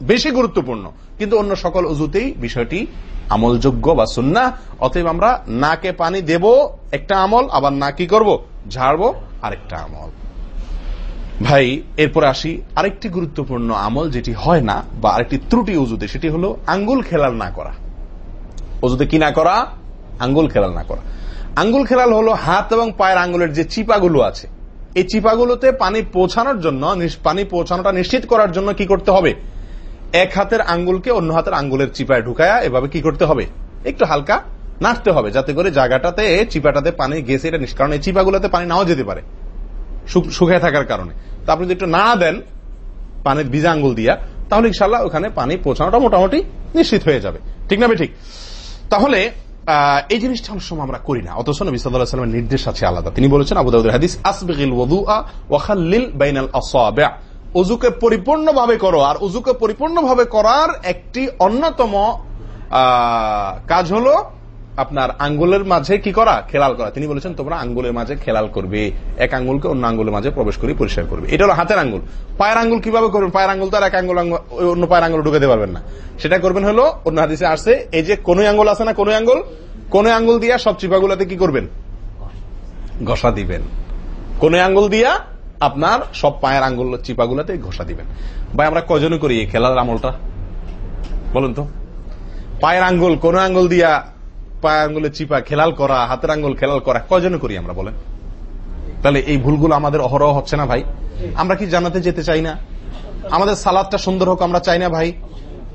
বেশি গুরুত্বপূর্ণ। কিন্তু অন্য সকল উজুতেই বিষয়টি আমলযোগ্য বা সুন্না অতএব আমরা নাকে পানি দেব, একটা আমল, আবার না কি করব? ঝাড়বো, আরেকটা আমল। ভাই, এরপর আসি আরেকটি গুরুত্বপূর্ণ আমল যেটি হয় না বা আরেকটি ত্রুটি উজুতে সেটি হলো আঙ্গুল খেলাল না করা। উজুতে কি না করা? আঙ্গুল খেলাল না করা। আঙ্গুল খেলাল হলো হাত এবং পায়ের আঙ্গুলের যে চিপাগুলো আছে, এই চিপাগুলোতে পানি পৌঁছানোর জন্য পানি পৌঁছানোটা নিশ্চিত করার জন্য কি করতে হবে? এক হাতের আঙ্গুলকে অন্য হাতের আঙ্গুলের চিপায় ঢুকায়া এভাবে কি করতে হবে? একটু হালকা নাড়তে হবে যাতে করে জায়গাটাতে, চিপাটাতে পানি গেছে, এটা কারণ এই চিপাগুলোতে পানি নাও যেতে পারে শুকায় থাকার কারণে। তো আপনি যদি একটু নাড়া দেন পানির ভিজা আঙ্গুল দিয়া, তাহলে ইনশাল্লাহ ওখানে পানি পৌঁছানোটা মোটামুটি নিশ্চিত হয়ে যাবে। ঠিক না ঠিক। তাহলে এই জিনিসটা অনেক সময় আমরা করি না। অথচ নবী সাল্লাহ নির্দেশ আছে আলাদা। তিনি বলেছেন আবু দাউদের হাদিস আসবিল ওয়াখাল্লিল বাইনাল আসাবিআ উজুকে পরিপূর্ণভাবে করো, আর উজুকে পরিপূর্ণভাবে করার একটি অন্যতম কাজ হলো আপনার আঙ্গুলের মাঝে কি করা? খেলাল করা। তিনি বলেছেন, তোমরা আঙ্গুলের মাঝে খেলাল করবে। এক আঙ্গুলকে অন্য আঙ্গুলের মাঝে প্রবেশ করে পরিষ্কার করবে। এটা হলো হাতের আঙ্গুল। পায়ের আঙ্গুল কীভাবে করবেন? পায়ের আঙ্গুল তো আর এক আঙ্গুল অন্য পায়ের আঙ্গুল ঢুকাতে পারবেন না। সেটা করবেন হলো, অন্য হাদিসে আসছে, এই যে কোন আঙ্গুল আছে না কোন আঙ্গুল? কোন আঙ্গুল দিয়া সব চিপাগুলাতে কি করবেন? ঘষা দিবেন। কোন আঙ্গুল দিয়া আপনার সব পায়ের আঙ্গুল চিপাগুলাতে ঘষা দিবেন। ভাই, আমরা কজনে করি এই খেলার আমলটা? বলুন তো। পায়ের আঙ্গুল, কোন আঙ্গুল দিয়া পায়ের আঙ্গুলে চিপা, খেলাল করা, হাতের আঙ্গুল খেলাল করা কজনে করি আমরা, বলেন? তাহলে এই ভুলগুলো আমাদের অহরহ হচ্ছে না, ভাই। আমরা কি জানাতে যেতে চাই না? আমাদের সালাদটা সুন্দর হোক, আমরা চাই না, ভাই।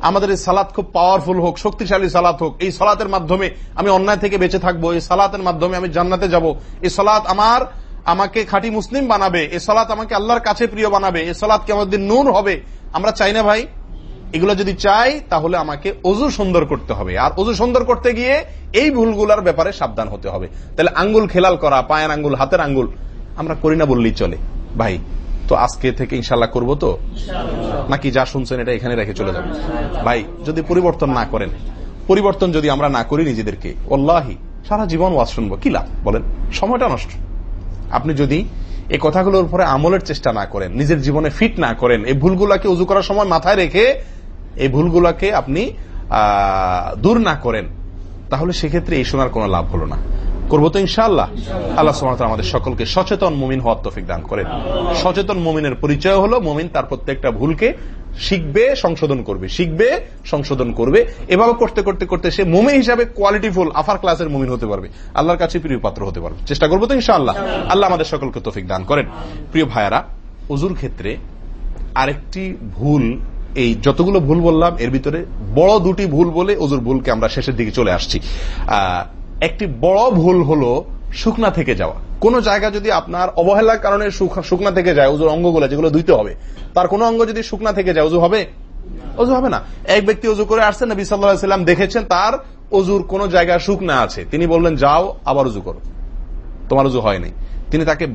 আমাদের এই সালাদ খুব পাওয়ারফুল হোক, শক্তিশালী সালাদ হোক। এই সালাতের মাধ্যমে আমি অন্যায় থেকে বেঁচে থাকব, এই সালাতের মাধ্যমে আমি জান্নাতে যাব। এই সালাত আমার আমাকে খাঁটি মুসলিম বানাবে, এ সালাত আমাকে আল্লাহর কাছে প্রিয় বানাবে, এ সালাত কে আমাদের নূর হবে। আমরা চাই না ভাই? এগুলো যদি চাই, তাহলে আমাকে অজু সুন্দর করতে হবে। আর অজু সুন্দর করতে গিয়ে এই ভুলগুলার ব্যাপারে সাবধান হতে হবে। তাহলে আঙ্গুল খেলাল করা, পায়ের আঙ্গুল, হাতের আঙ্গুল, আমরা করি না বললেই চলে। ভাই, তো আজকে থেকে ইনশাল্লাহ করব তো? নাকি যা শুনছেন এটা এখানে রেখে চলে যাবে ভাই, যদি পরিবর্তন না করেন, পরিবর্তন যদি আমরা না করি নিজেদেরকে, ওল্লাহি, সারা জীবন ওয়াজ শুনব। কি লাভ? বলেন, সময়টা নষ্ট। আপনি যদি এই কথাগুলোর উপরে আমলের চেষ্টা না করেন নিজের জীবনে ফিট না করেন এই ভুলগুলাকে উজু করার সময় মাথায় রেখে এই ভুলগুলাকে আপনি দূর না করেন তাহলে সেক্ষেত্রে এই শোনার কোন লাভ হলো না। করব তো ইনশাআল্লাহ? আল্লাহ সুমাত আমাদের সকলকে সচেতন মুমিন হওয়ার তফিক দান করেন। সচেতন মুমিনের পরিচয় হলো মুমিন তার প্রত্যেকটা ভুলকে শিখবে, সংশোধন করবে। শিখবে, সংশোধন করবে। এভাবে করতে করতে করতে সে মুমিন হিসাবে কোয়ালিটিফুল আফার ক্লাসের মুমিন হতে পারবে। আল্লাহর কাছে প্রিয় পাত্র হতে পারবে। চেষ্টা করব তো ইনশাআল্লাহ। আল্লাহ আমাদের সকলকে তফিক দান করেন। প্রিয় ভাইয়ারা উজুর ক্ষেত্রে আরেকটি ভুল, এই যতগুলো ভুল বললাম, এর ভিতরে বড় দুটি ভুল বলে অজুর ভুলকে আমরা শেষের দিকে চলে আসছি। একটি বড় ভুল হলো শুকনা থেকে যাওয়া। কোন জায়গা যদি আপনার অবহেলার কারণে শুকনা থেকে যায় উজুর অঙ্গগুলো যেগুলো ধুইতে হবে, তার কোন অঙ্গ যদি শুকনা থেকে যায় উজু হবে? অজু হবে না। এক ব্যক্তি অজু করে আসছেন নবী সাল্লাম দেখেছেন, তার অজুর কোন জায়গা শুকনা আছে। তিনি বললেন, যাও, আবার উজু করো। তোমার উজু হয়নি তিনি তাকে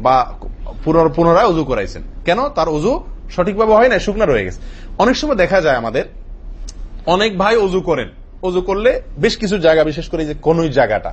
পুনরায় উজু করাইছেন। কেন? তার উজু সঠিকভাবে হয় না শুকনা রয়ে গেছে। অনেক সময় দেখা যায় আমাদের, অনেক ভাই অজু করেন। অজু করলে বেশ কিছু জায়গা, বিশেষ করে যে কোন জায়গাটা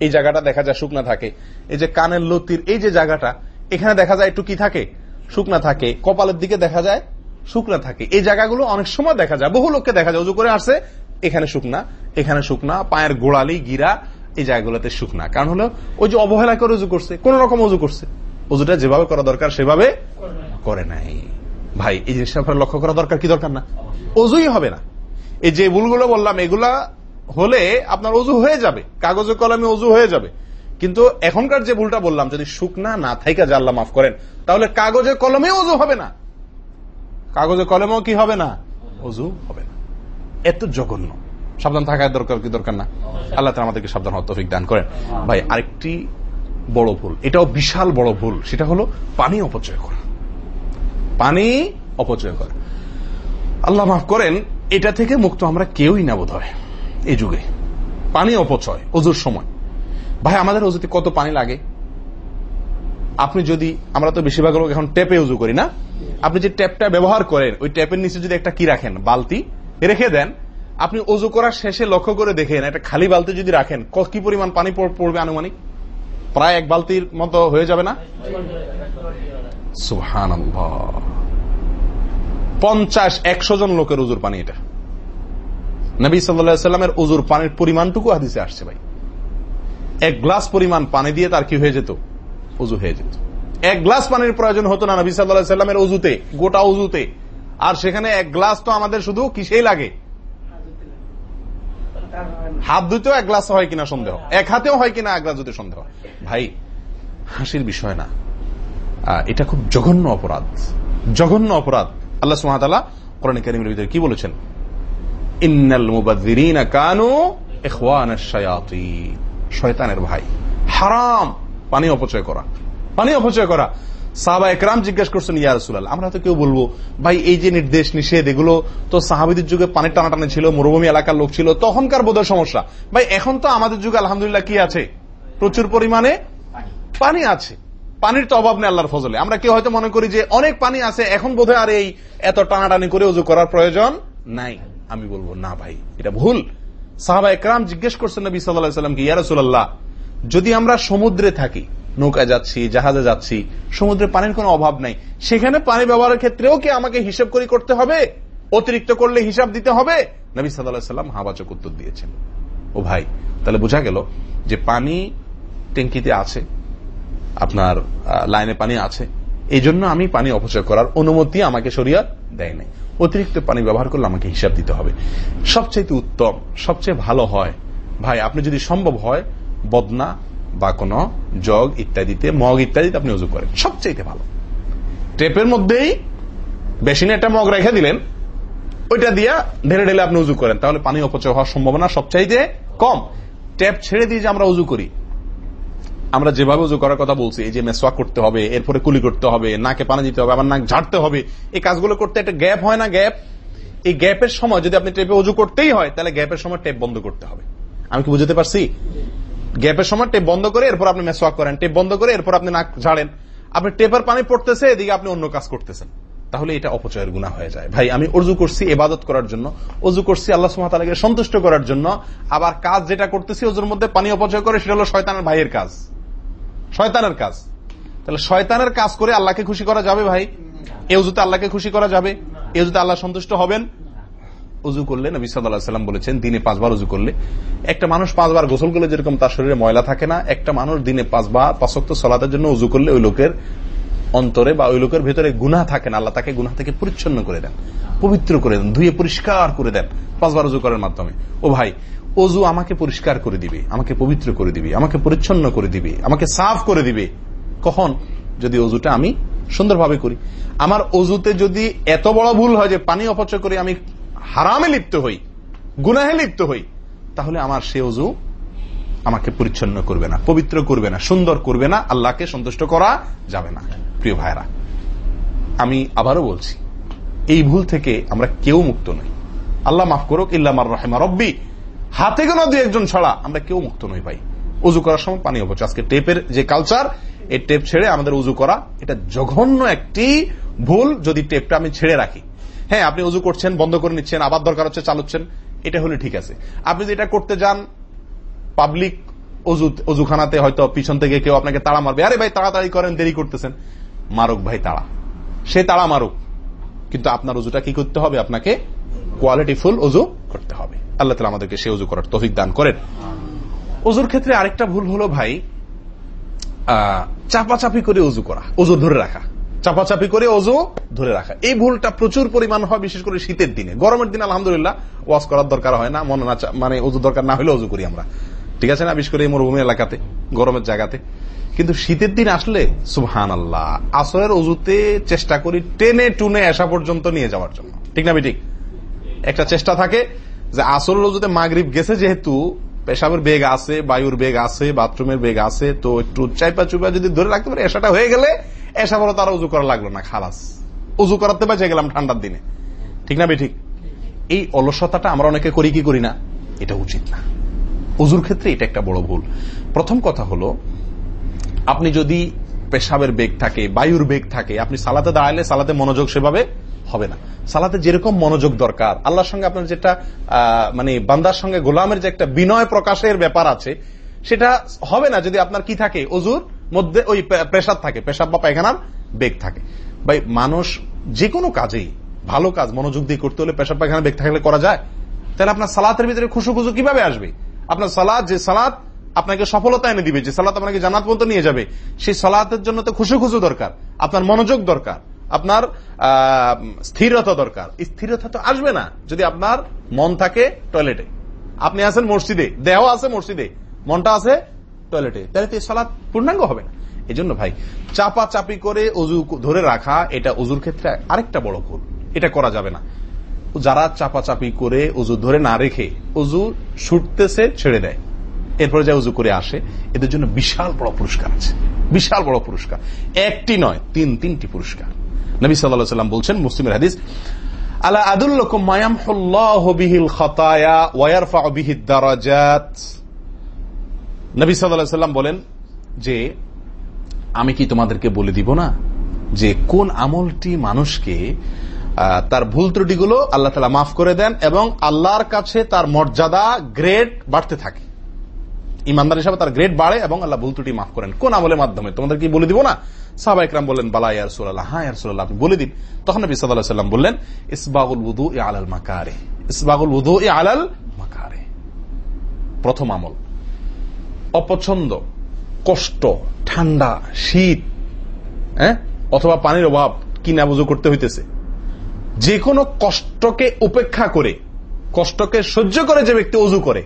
এই জায়গাটা দেখা যায় শুকনা থাকে। এই যে কানের লতির এই যে জায়গাটা, এখানে দেখা যায় একটু কি থাকে? শুকনা থাকে। কপালের দিকে দেখা যায় শুকনা থাকে। এই জায়গাগুলো অনেক সময় দেখা যায়। বহু লোককে দেখা যায়, উজু করে আসছে, এখানে শুকনা এখানে শুকনা, পায়ের গোড়ালি, গিরা, এই জায়গাগুলোতে শুকনা। কারণ হলো, ওই যে অবহেলা করে উজু করছে, কোন রকম উজু করছে। উজুটা যেভাবে করা দরকার, সেভাবে করে নাই। ভাই, এই জিনিসটা লক্ষ্য করা দরকার কি দরকার না? অজুই হবে না। এই যে ভুলগুলো বললাম, এগুলা হলে আপনার অজু হয়ে যাবে। কাগজে কলমে অজু হয়ে যাবে। কিন্তু এখনকার যে ভুলটা বললাম, যদি শুকনা না থাইকা জাল্লা মাফ করেন, তাহলে কাগজে কলমে অজু হবে না। কাগজে কলমেও কি হবে না? অজু হবে না। এত জঘন্য। সাবধান থাকার দরকার কি দরকার না? আল্লাহ তালা আমাদেরকে সাবধান হওয়ার দান করেন। ভাই, আরেকটি বড় ভুল, এটাও বিশাল বড় ভুল, সেটা হলো পানি অপচয় করা। পানি অপচয় করা। আল্লাহ মাফ করেন, এটা থেকে মুক্ত আমরা কেউই না বোধ হয় এই যুগে। পানি অপচয়, অজুর সময়। ভাই, আমাদের অজুতে কত পানি লাগে? আপনি যদি, আমরা তো বেশিরভাগ লোক এখন ট্যাপে উজু করি, না? আপনি যে ট্যাপটা ব্যবহার করেন, ওই ট্যাপের নিচে যদি একটা কি রাখেন, বালতি, রেখে দেন, আপনি অজু করার শেষে লক্ষ্য করে দেখেন, একটা খালি বালতি যদি রাখেন, কি পরিমাণ পানি পড়বে আনুমানিক? প্রায় এক বালতির মতো হয়ে যাবে না? সুহান পঞ্চাশ, একশো জন লোকের উজুর পানি এটা। নবী সাল্লামের উজুর পানির পরিমাণটুকু হাদিসে আসছে ভাই। এক গ্লাস পরিমাণ পানি দিয়ে তার কি হয়ে যেত? উজু হয়ে যেত। এক গ্লাস পানির প্রয়োজন হতো না নবী সাল্লাহ সাল্লামের উজুতে, গোটা উজুতে। আর সেখানে এক গ্লাস তো আমাদের শুধু কিসেই লাগে? হাত ধুতেও এক গ্লাস হয় কিনা সন্দেহ? এক হাতেও হয় কিনা এক গ্লাস ধুতে সন্দেহ? ভাই, হাসির বিষয় না। এটা খুব জঘন্য অপরাধ। জঘন্য অপরাধ। আল্লাহ সুহাতালা কোরআন ভিতরে কি বলেছেন? ইন্নাল মুবাদ্দিরিনা কানু ইখওয়ান শয়তানের ভাই। হারাম। পানি অপচয় করা। পানি অপচয় করা। সাহাবা একরাম জিজ্ঞেস করছেন ইয়া রসুল্লাহ আমরা তো কেউ বলব ভাই এই যে নির্দেশ নিষেধ এগুলো তো সাহাবিদের যুগে পানির টানাটানি ছিল মরুভূমি এলাকার লোক ছিল তখনকার বোধহয় সমস্যা। ভাই এখন তো আমাদের যুগে আলহামদুলিল্লাহ কি আছে? প্রচুর পরিমাণে পানি। আছে। পানির তো অভাব নেই আল্লাহর ফজলে। আমরা কেউ হয়তো মনে করি যে অনেক পানি আছে এখন বোধহয় আর এই এত টানাটানি করে উজু করার প্রয়োজন নাই। আমি বলব, না ভাই, এটা ভুল। সাহাবা একরাম জিজ্ঞেস করছেন নবী সাল্লাহ সাল্লামকে ইয়ারসুল্লাহ যদি আমরা সমুদ্রে থাকি, নৌকায় যাচ্ছি, জাহাজে যাচ্ছি, সমুদ্রে পানির কোনো অভাব নাই, সেখানে পানি ব্যবহারের ক্ষেত্রেও কি আমাকে হিসাব করি করতে হবে? অতিরিক্ত করলে হিসাব দিতে হবে? নবী সাল্লাহ হাবাচক উত্তর দিয়েছেন, ও ভাই, তাহলে বোঝা গেল যে পানি ট্যাঙ্কিতে আছে, আপনার লাইনে পানি আছে এই জন্য আমি পানি অপচয় করার অনুমতি আমাকে সরিয়া দেয় নাই। অতিরিক্ত পানি ব্যবহার করলে আমাকে হিসাব দিতে হবে। সবচেয়ে উত্তম, সবচেয়ে ভালো হয়, ভাই, আপনি যদি সম্ভব হয়, বদনা বা কোন জগ ইত্যাদিতে, মগ ইত্যাদিতে আপনি উজু করেন। সবচেয়ে ভালো। টেপের মধ্যেই বেশিনে একটা মগ রেখে দিলেন, ওইটা দিয়া ঢেলে ঢেলে আপনি উজু করেন। তাহলে পানি অপচয় হওয়ার সম্ভাবনা সবচাইতে কম। ট্যাপ ছেড়ে দিয়ে যে আমরা উজু করি আমরা যেভাবে উজু করার কথা বলছি, এই যে মেসওয়াক করতে হবে, এরপরে কুলি করতে হবে, নাকে পানি দিতে হবে, আবার নাক ঝাড়তে হবে, এই কাজগুলো করতে একটা গ্যাপ হয় না, গ্যাপ? এই গ্যাপের সময় যদি আপনি টেপে উজু করতেই হয়, তাহলে গ্যাপের সময় টেপ বন্ধ করতে হবে। আমি কি বুঝতে পারছি? গ্যাপের সময় টেপ বন্ধ করে, এরপর আপনি মেসওয়াক করেন টেপ বন্ধ করে, এরপর আপনি নাক ঝাড়েন। আপনি টেপের পানি পড়তেছে, এদিকে আপনি অন্য কাজ করতেছেন। তাহলে এটা অপচয়ের গুণা হয়ে যায়। ভাই, আমি অজু করছি এবাদত করার জন্য অজু করছি আল্লাহ সুমাতালাকে সন্তুষ্ট করার জন্য, আবার কাজ যেটা করতেছি ওজুর মধ্যে পানি অপচয় করে, সেটা হলো শয়তানের ভাইয়ের কাজ। শয়তানের কাজ। তাহলে শয়তানের কাজ করে আল্লাহকে খুশি করা যাবে ভাই? এ উজুতে আল্লাহকে খুশি করা যাবে? এ উজুতে আল্লাহ সন্তুষ্ট হবেন? উজু করলে নবী সাল্লাম বলেছেন, দিনে পাঁচবার উজু করলে। একটা মানুষ পাঁচবার গোসল করলে যেরকম তার শরীরে ময়লা থাকে না, একটা মানুষ দিনে পাঁচবার পাঁচক্ত সলাতের জন্য উজু করলে ওই লোকের অন্তরে বা ওই লোকের ভেতরে গুনা থাকে না। আল্লাহ তাকে গুনা থেকে পরিচ্ছন্ন করে দেন, পবিত্র করে দেন, ধুয়ে পরিষ্কার করে দেন পাঁচবার উজু করার মাধ্যমে। ও ভাই অজু আমাকে পরিষ্কার করে দিবে, আমাকে পবিত্র করে দিবে, আমাকে পরিচ্ছন্ন করে দিবে, আমাকে সাফ করে দিবে। কখন? যদি অজুটা আমি সুন্দরভাবে করি। আমার অজুতে যদি এত বড় ভুল হয় যে পানি অপচয় করে আমি হারামে লিপ্ত হই, গুনাহে লিপ্ত হই, তাহলে আমার সে অজু আমাকে পরিচ্ছন্ন করবে না, পবিত্র করবে না, সুন্দর করবে না, আল্লাহকে সন্তুষ্ট করা যাবে না। প্রিয় ভাইরা আমি আবারও বলছি, এই ভুল থেকে আমরা কেউ মুক্ত নই। আল্লাহ মাফ করুক ইল্লামার রহেমা রব্বি হাতে গোনা দুই একজন ছাড়া আমরা কেউ মুক্ত নই ভাই। উজু করার সময় পানি অপচয়। আজকে টেপের যে কালচার এই টেপ ছেড়ে আমাদের উজু করা, এটা জঘন্য একটি ভুল যদি টেপটা আমি ছেড়ে রাখি। হ্যাঁ আপনি উজু করছেন, বন্ধ করে নিচ্ছেন, আবার দরকার হচ্ছে চালুচ্ছেন, এটা হলে ঠিক আছে। আপনি যদি এটা করতে যান পাবলিক অজু অজুখানাতে হয়তো পিছন থেকে কেউ আপনাকে তাড়া মারবে। আরে ভাই, তাড়াতাড়ি করেন, দেরি করতেছেন। মারুক ভাই, তাড়া। সে তাড়া মারুক। কিন্তু আপনার উজুটা কি করতে হবে? আপনাকে কোয়ালিটি ফুল অজু করতে হবে। আল্লাহ আমাদেরকে সে উজু করার তফিক দান করেন। অজুর ক্ষেত্রে আরেকটা ভুল হলো ভাই চাপাচাপি করে অজু করা অজু ধরে রাখা। চাপাচাপি করে অজু ধরে রাখা। এই ভুলটা প্রচুর পরিমাণ হয়, বিশেষ করে শীতের দিনে। গরমের দিন আলহামদুলিল্লাহ ওয়াশ করার দরকার হয় না, মনে না মানে অজু দরকার না হলে অজু করি আমরা। ঠিক আছে না? বিশেষ করে মরুভূমি এলাকাতে, গরমের জায়গাতে। কিন্তু শীতের দিন আসলে সুহান আল্লাহ আসরের অজুতে চেষ্টা করি টেনে টুনে আসা পর্যন্ত নিয়ে যাওয়ার জন্য। ঠিক না ঠিক? একটা চেষ্টা থাকে যে আসরের অজুতে মাগরীব গেছে যেহেতু, পেশাবের বেগ আছে, বায়ুর বেগ আছে, বাথরুমের বেগ আছে, তো একটু চাইপা চুপা যদি ধরে রাখতে পারে এসাটা হয়ে গেলে এসা বলো তারা উজু করা লাগল না, খালাস। উজু করাতে বেঁচে গেলাম ঠান্ডার দিনে। ঠিক না ঠিক? এই অলসতাটা আমরা অনেকে করি কি করি না? এটা উচিত না। উজুর ক্ষেত্রে এটা একটা বড় ভুল। প্রথম কথা হলো, আপনি যদি পেশাবের বেগ থাকে, বায়ুর বেগ থাকে, আপনি সালাতে দাঁড়ালে সালাতে মনোযোগ সেভাবে হবে না। সালাতে যেরকম মনোযোগ দরকার, আল্লাহর সঙ্গে আপনার যেটা মানে বান্দার সঙ্গে গোলামের যে একটা বিনয় প্রকাশের ব্যাপার আছে, সেটা হবে না যদি আপনার কি থাকে? অজুর মধ্যে ওই প্রেশার থাকে, পেশাব বা পায়খানার বেগ থাকে। ভাই, মানুষ যে কোনো কাজেই, ভালো কাজ, মনোযোগ দিয়ে করতে হলে পেশাব পায়খানা বেগ থাকলে করা যায়। তাহলে আপনার সালাতের ভিতরে খুশু খুশু কীভাবে আসবে? আপনার সালাদ যে সালাদ আপনাকে সফলতা এনে দিবে, যে সালাত আপনাকে জানাত পর্যন্ত নিয়ে যাবে, সেই সালাতের জন্য তো খুশু খুশু দরকার, আপনার মনোযোগ দরকার। আপনার স্থিরতা দরকার। স্থিরতা তো আসবে না যদি আপনার মন থাকে টয়লেটে আপনি আছেন মসজিদে, দেহ আছে মসজিদে, মনটা আছে টয়লেটে তাহলে তো সালাদ পূর্ণাঙ্গ হবে না। এই জন্য ভাই চাপা চাপি করে অজু ধরে রাখা, এটা অজুর ক্ষেত্রে আরেকটা বড় ভুল। এটা করা যাবে না। যারা চাপাচাপি করে অজু ধরে না রেখে অজু ছুটতেছে, ছেড়ে দেয়। এরপরে যা উজু করে আসে। এদের জন্য বিশাল বড় পুরস্কার আছে। বিশাল বড় পুরস্কার। একটি নয়, তিন, তিনটি পুরস্কার। নবী সাল্লাহ সাল্লাম বলছেন, মুসলিমের হাদিস, আলা আদুল্লকুম মায়ামহুল্লাহিল খতায়া ওয়ারফা নবী সাল্লাহ সাল্লাম বলেন যে, আমি কি তোমাদেরকে বলে দিব না যে কোন আমলটি মানুষকে তার ভুল ত্রুটিগুলো আল্লাহ তালা মাফ করে দেন এবং আল্লাহর কাছে তার মর্যাদা, গ্রেড বাড়তে থাকে? ইমানদার হিসাবে তার গ্রেড বাড়ে এবং আল্লাহ ভুল ত্রুটি মাফ করেন। কোন আমলের মাধ্যমে? তোমাদের কি বলে দিব না? সাহবা ইকরাম বললেন, বালা ইয়ারসুল্লাহ হ্যাঁ ইয়ারসুল্লাহ আপনি বলে দিন। তখন নবী সাল্লাহ সাল্লাম বললেন, ইসবাগুল উদু এ আলাল মাকারে ইসবাগুল উদু এ আলাল মাকারে প্রথম আমল। অপছন্দ, কষ্ট, ঠান্ডা, শীত হ্যাঁ? অথবা পানির অভাব কি না বুঝো করতে হইতেছে। যে কোনো কষ্টকে উপেক্ষা করে, কষ্টকে সহ্য করে যে ব্যক্তি উজু করে,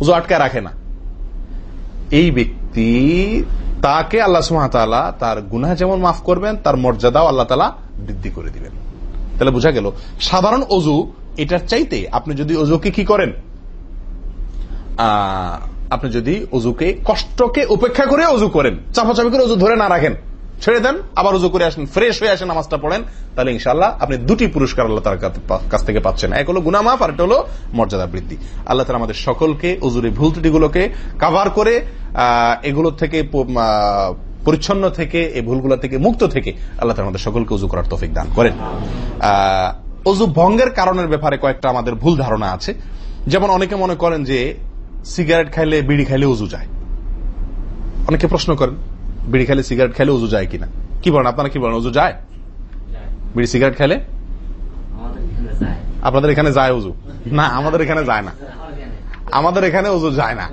উজু আটকায় রাখে না। এই ব্যক্তি তাকে আল্লাহ সুহাতালা তার গুনা যেমন মাফ করবেন, তার মর্যাদাও আল্লাহ তালা বৃদ্ধি করে দিবেন। তাহলে বোঝা গেল, সাধারণ অজু এটার চাইতে আপনি যদি অজুকে কি করেন? আপনি যদি অজুকে কষ্টকে উপেক্ষা করে অজু করেন, চাপাচাপি করে অজু ধরে না রাখেন। ছেড়ে দেন, আবার উজু করে আসেন ফ্রেশ হয়ে আসেন, নামাজটা পড়েন, তাহলে ইনশাল্লাহ আপনি দুটি পুরস্কার আল্লাহ তার কাছ থেকে পাচ্ছেন। এক হলো গুনামাফ আর একটা হলো মর্যাদা বৃদ্ধি। আল্লাহ তালা আমাদের সকলকে উজুরি ভুল ত্রুটিগুলোকে কাভার করে এগুলো থেকে পরিচ্ছন্ন থেকে, এই ভুলগুলো থেকে মুক্ত থেকে আল্লাহ তালা আমাদের সকলকে উজু করার তফিক দান করেন। অজু ভঙ্গের কারণের ব্যাপারে কয়েকটা আমাদের ভুল ধারণা আছে। যেমন অনেকে মনে করেন যে সিগারেট খাইলে, বিড়ি খাইলে উজু যায়। অনেকে প্রশ্ন করেন বিড়ি খেলে সিগারেট খেলে উজু যায় কিনা? কি বলেন আপনারা কি বলেন, উজু যায়? বিড়ি সিগারেট খেলে? আপনাদের এখানে যায় উজু? না, আমাদের এখানে যায় না। আমাদের এখানে উজু যায় না।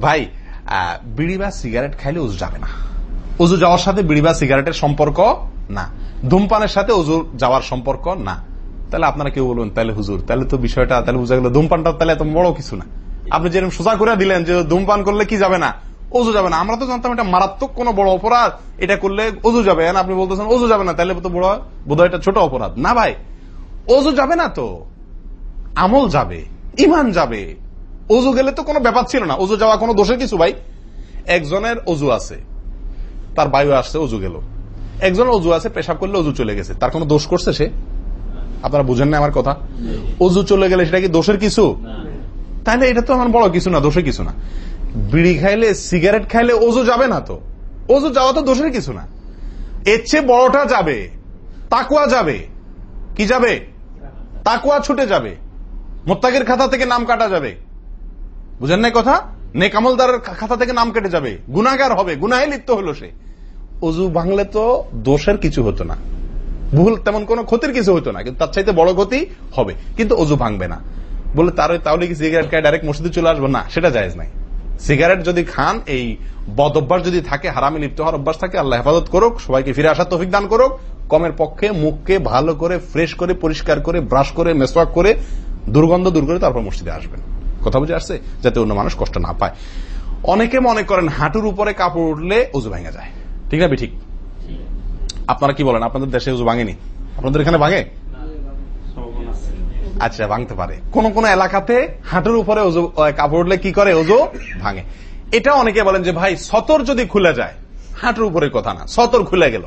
ভাই বিড়ি বা সিগারেট খাইলে উজু যাবে না। উজু যাওয়ার সাথে বিড়ি বা সিগারেটের সম্পর্ক না। ধূমপানের সাথে উজু যাওয়ার সম্পর্ক না। তাহলে আপনারা কেউ বলবেন, তাহলে হুজুর, তাহলে তো বিষয়টা, তাহলে বুঝা গেল, ধূমপানটা তাহলে এত বড় কিছু না। আপনি যেরকম সোজা করে দিলেন যে ধূমপান করলে কি যাবে না? অজু যাবে না। আমরা তো জানতাম এটা মারাত্মক কোন বড় অপরাধ। এটা করলে অজু যাবে আপনি বলতেছেন অজু যাবে না। তাহলে তো বড় বোধ এটা ছোট অপরাধ। না ভাই অজু যাবে না তো। আমল যাবে ইমান যাবে। অজু গেলে তো কোনো ব্যাপার ছিল না। অজু যাওয়া কোনো দোষের কিছু ভাই। একজনের অজু আছে তার বায়ু আসছে অজু গেল। একজন অজু আছে পেশাব করলে অজু চলে গেছে। তার কোনো দোষ করছে সে? আপনারা বুঝেন না আমার কথা। অজু চলে গেলে সেটা কি দোষের কিছু? তাহলে এটা তো আমার বড় কিছু না দোষের কিছু না। বিড়ি খাইলে, সিগারেট খাইলে অজু যাবে না তো। অজু যাওয়া তো দোষের কিছু না। এর চেয়ে বড়টা যাবে তাকুয়া যাবে। কি যাবে? তাকুয়া ছুটে যাবে। মোত্তাকের খাতা থেকে নাম কাটা যাবে। বুঝেন না কথা? নেকামলদারের খাতা থেকে নাম কেটে যাবে। গুনাগার হবে, গুনাহে লিপ্ত হলো সে। অজু ভাঙলে তো দোষের কিছু হতো না। ভুল তেমন কোনো ক্ষতির কিছু হতো না, কিন্তু তার চাইতে বড় ক্ষতি হবে। কিন্তু অজু ভাঙবে না। বলে, তার তাহলে কি সিগারেট খায় ডাইরেক্ট মসজিদে চলে আসব? না, সেটা জায়েজ নাই। সিগারেট যদি খান, এই বদ অভ্যাস যদি থাকে, হারামে লিপ্ত হওয়ার অভ্যাস থাকে, আল্লাহ হেফাজত করুক, সবাইকে ফিরে আসার তফিক দান করুক, কমের পক্ষে মুখকে ভালো করে, ফ্রেশ করে, পরিষ্কার করে, ব্রাশ করে, মেসওয়াক করে, দুর্গন্ধ দূর করে তারপর মসজিদে আসবেন। কথা বুঝে আসছে? যাতে অন্য মানুষ কষ্ট না পায়। অনেকে মনে করেন হাঁটুর উপরে কাপড় উঠলে উজু ভেঙে যায়। ঠিক না ঠিক আপনারা কি বলেন? আপনাদের দেশে উজু ভাঙেনি? আপনাদের এখানে ভাঙে? আচ্ছা ভাঙতে পারে। কোন কোন এলাকাতে হাঁটুর উপরে ওজু কাপড় উঠলে কি করে? ওজু ভাঙে। এটা অনেকে বলেন যে, ভাই, সতর যদি খুলে যায়, হাঁটুর উপরে কথা না, সতর খুলে গেল।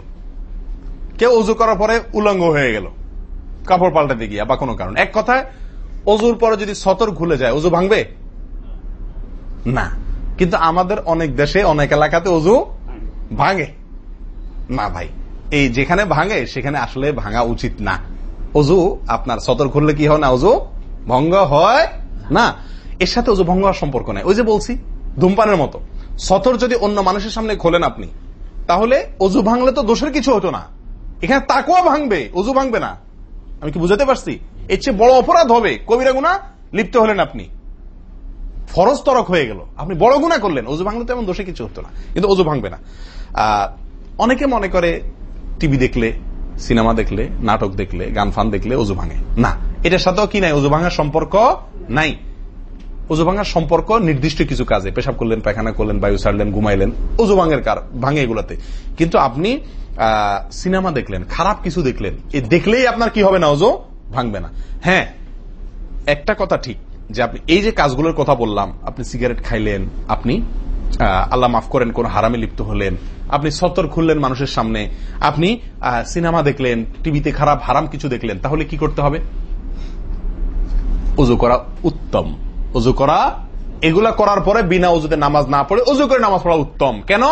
কেউ অজু করার পরে উলঙ্গ হয়ে গেল, কাপড় পাল্টাতে গিয়া, বা কোনো কারণ। এক কথায় অজুর পরে যদি সতর খুলে যায় অজু ভাঙবে? না। কিন্তু আমাদের অনেক দেশে, অনেক এলাকাতে অজু ভাঙে। না, ভাই। এই যেখানে ভাঙে, সেখানে আসলে ভাঙা উচিত না। অজু, আপনার সতর খুললে কি হয় না, অজু? ভঙ্গ হয় না। এর সাথে অজু ভঙ্গ হওয়ার সম্পর্ক নেই। ওই যে বলছি, ধূমপানের মতো। সতর যদি অন্য মানুষের সামনে খোলেন আপনি, তাহলে অজু ভাঙলে তো দোষের কিছু হতো না। এখানে তাকুয়া ভাঙবে, অজু ভাঙবে না। আমি কি বুঝাতে পারছি? এর চেয়ে বড় অপরাধ হবে। কবিরা গুণা, লিপ্ত হলেন আপনি। ফরজ তরক হয়ে গেল। আপনি বড় গুণা করলেন। অজু ভাঙলে তো এমন দোষে কিছু হতো না। কিন্তু অজু ভাঙবে না। অনেকে মনে করে, টিভি দেখলে সিনেমা দেখলে, নাটক দেখলে, গান ফান দেখলে অজু ভাঙে। না, এটার সাথেও কি নাই? অজু ভাঙার সম্পর্ক নাই। অজু ভাঙার সম্পর্ক নির্দিষ্ট কিছু কাজে। পেশাব করলেন, পায়খানা করলেন, বায়ু ছাড়লেন, ঘুমাইলেন, অজু ভাঙের কার ভাঙে এগুলাতে। কিন্তু আপনি সিনেমা দেখলেন, খারাপ কিছু দেখলেন, এ দেখলেই আপনার কি হবে না, অজু ভাঙবে না। হ্যাঁ একটা কথা ঠিক, যে আপনি এই যে কাজগুলোর কথা বললাম, আপনি সিগারেট খাইলেন, আপনি আল্লাহ মাফ করেন, কোন হারামে লিপ্ত হলেন। আপনি সতর খুললেন মানুষের সামনে। আপনি সিনেমা দেখলেন, টিভিতে খারাপ, হারাম কিছু দেখলেন, তাহলে কি করতে হবে? উজু করা উত্তম। উজু করা, এগুলা করার পরে বিনা উজুতে নামাজ না পড়ে উজু করে নামাজ পড়া উত্তম। কেন?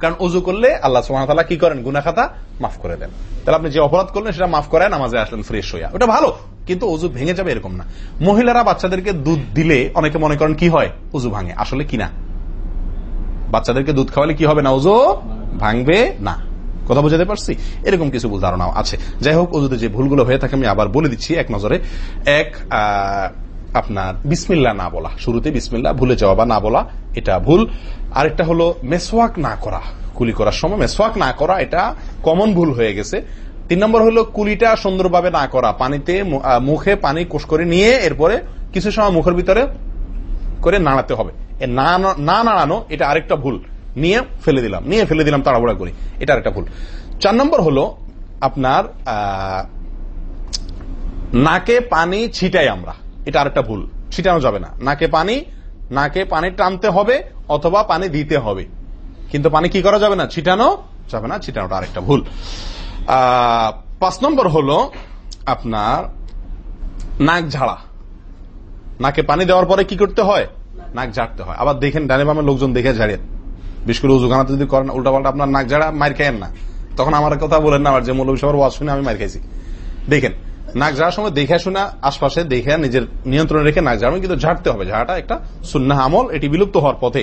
কারণ উজু করলে আল্লাহ সুহামতাল্লাহ কি করেন? গুনা খাতা মাফ করে দেন। তাহলে আপনি যে অপরাধ করলেন, সেটা মাফ করে নামাজে আসলেন ফ্রেশ হইয়া। ওটা ভালো, কিন্তু উজু ভেঙে যাবে এরকম না। মহিলারা বাচ্চাদেরকে দুধ দিলে অনেকে মনে করেন কি হয়? উজু ভাঙে। আসলে কি না? বাচ্চাদেরকে দুধ খাওয়ালে কি হবে না? ওজো ভাঙবে না। কথা বুঝাতে পারছি? এরকম কিছু ভুল ধারণাও আছে। যাই হোক উজুতে যে ভুলগুলো হয়ে থাকে, আমি আবার বলে দিচ্ছি এক নজরে। এক আপনার বিসমিল্লা না বলা। শুরুতে বিসমিল্লা, ভুলে যাওয়া বা না বলা, এটা ভুল। আরেকটা হলো মেসওয়াক না করা। কুলি করার সময় মেসওয়াক না করা, এটা কমন ভুল হয়ে গেছে। তিন নম্বর হলো কুলিটা সুন্দরভাবে না করা। পানিতে মুখে পানি কোষ করে নিয়ে এরপরে কিছু সময় মুখের ভিতরে করে নাড়াতে হবে। না নাড়ানো এটা আরেকটা ভুল। নিয়ে ফেলে দিলাম, নিয়ে ফেলে দিলাম তাড়াহুড়া করি। এটা আরেকটা ভুল। চার নম্বর হলো আপনার নাকে পানি ছিটাই আমরা। এটা আরেকটা ভুল। ছিটানো যাবে না। নাকে পানি নাকে পানি টানতে হবে অথবা পানি দিতে হবে। কিন্তু পানি কি করা যাবে না? ছিটানো যাবে না। ছিটানোটা আরেকটা ভুল। পাঁচ নম্বর হলো আপনার নাক ঝাড়া। নাকে পানি দেওয়ার পরে কি করতে হয়? নাক ঝাড়তে হয়। আবার দেখেন, ডানে বামে লোকজন দেখে ঝাড়েন বিশেষ করে উজুখানাতে যদি করেন উল্টা পাল্টা আপনার নাক ঝাড়া মার খাইয়েন না। তখন আমার কথা বলেন না, আমার যে মৌলবী সবার ওয়াজ শুনে আমি মার খাইছি। দেখেন, নাক ঝাড়ার সময় দেখে শোনা আশপাশে দেখে নিজের নিয়ন্ত্রণে রেখে নাক ঝাড়াবেন, কিন্তু ঝাড়তে হবে। ঝাড়াটা একটা সুন্না আমল, এটি বিলুপ্ত হওয়ার পথে।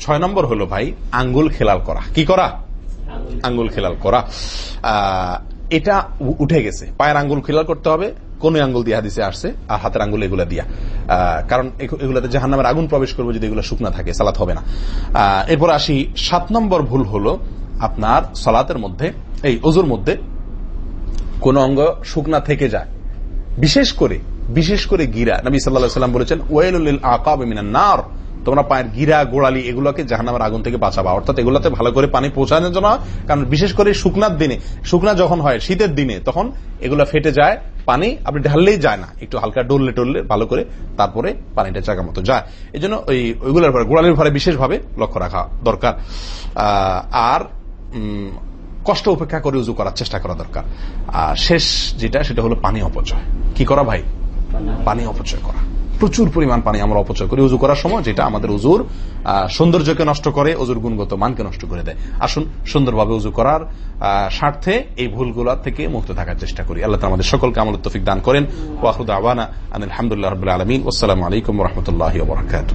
ছয় নম্বর হলো ভাই, আঙ্গুল খেলাল করা। কি করা? আঙ্গুল খেলাল করা। এটা উঠে গেছে। পায়ের আঙ্গুল খেলাল করতে হবে কোন আঙ্গুল দিয়ে হাদিসে আসছে, আর হাতের আঙ্গুল এগুলা দিয়া। কারণ এগুলাতে জাহান নামের আগুন প্রবেশ করব যদি এগুলো শুকনা থাকে, সালাত হবে না। এরপর আসি, সাত নম্বর ভুল হলো আপনার সালাতের মধ্যে, এই অজুর মধ্যে কোন অঙ্গ শুকনা থেকে যায়। বিশেষ করে বিশেষ করে গিরা। নবী সাল্লাহ সাল্লাম বলেছেন ওয়েল আকাব নার। তোমরা পায়ের গিরা, গোড়ালি এগুলোকে জাহান্নামের আগুন থেকে বাঁচাবা। অর্থাৎ এগুলোতে ভালো করে পানি পৌঁছানোর জন্য, কারণ বিশেষ করে শুকনার দিনে, শুকনা যখন হয়, শীতের দিনে, তখন এগুলো ফেটে যায়, পানি আপনি ঢাললেই যায় না। একটু হালকা ডললে টললে ভালো করে তারপরে পানিটা জায়গা মতো যায়। এই জন্য ওই, ওইগুলোর পরে গোড়ালির পরে বিশেষভাবে লক্ষ্য রাখা দরকার। আর কষ্ট উপেক্ষা করে উজু করার চেষ্টা করা দরকার। আর শেষ যেটা, সেটা হলো পানি অপচয়। কি করা ভাই? পানি অপচয় করা। প্রচুর পরিমাণ পানি আমরা অপচয় করি। উজু করার সময় যেটা আমাদের উজুর সৌন্দর্যকে নষ্ট করে, উজুর গুণগত মানকে নষ্ট করে দেয়। আসুন সুন্দরভাবে উজু করার স্বার্থে এই ভুলগুলো থেকে মুক্ত থাকার চেষ্টা করি। আল্লাহ আমাদের সকলকে আমল তফিক দান করেন। ওয়াহুদ আওয়ানা আলহামদুলিল্লাহ আলমিন। আসসালামু আলাইকুম রহমতুল্লাহ বরকাত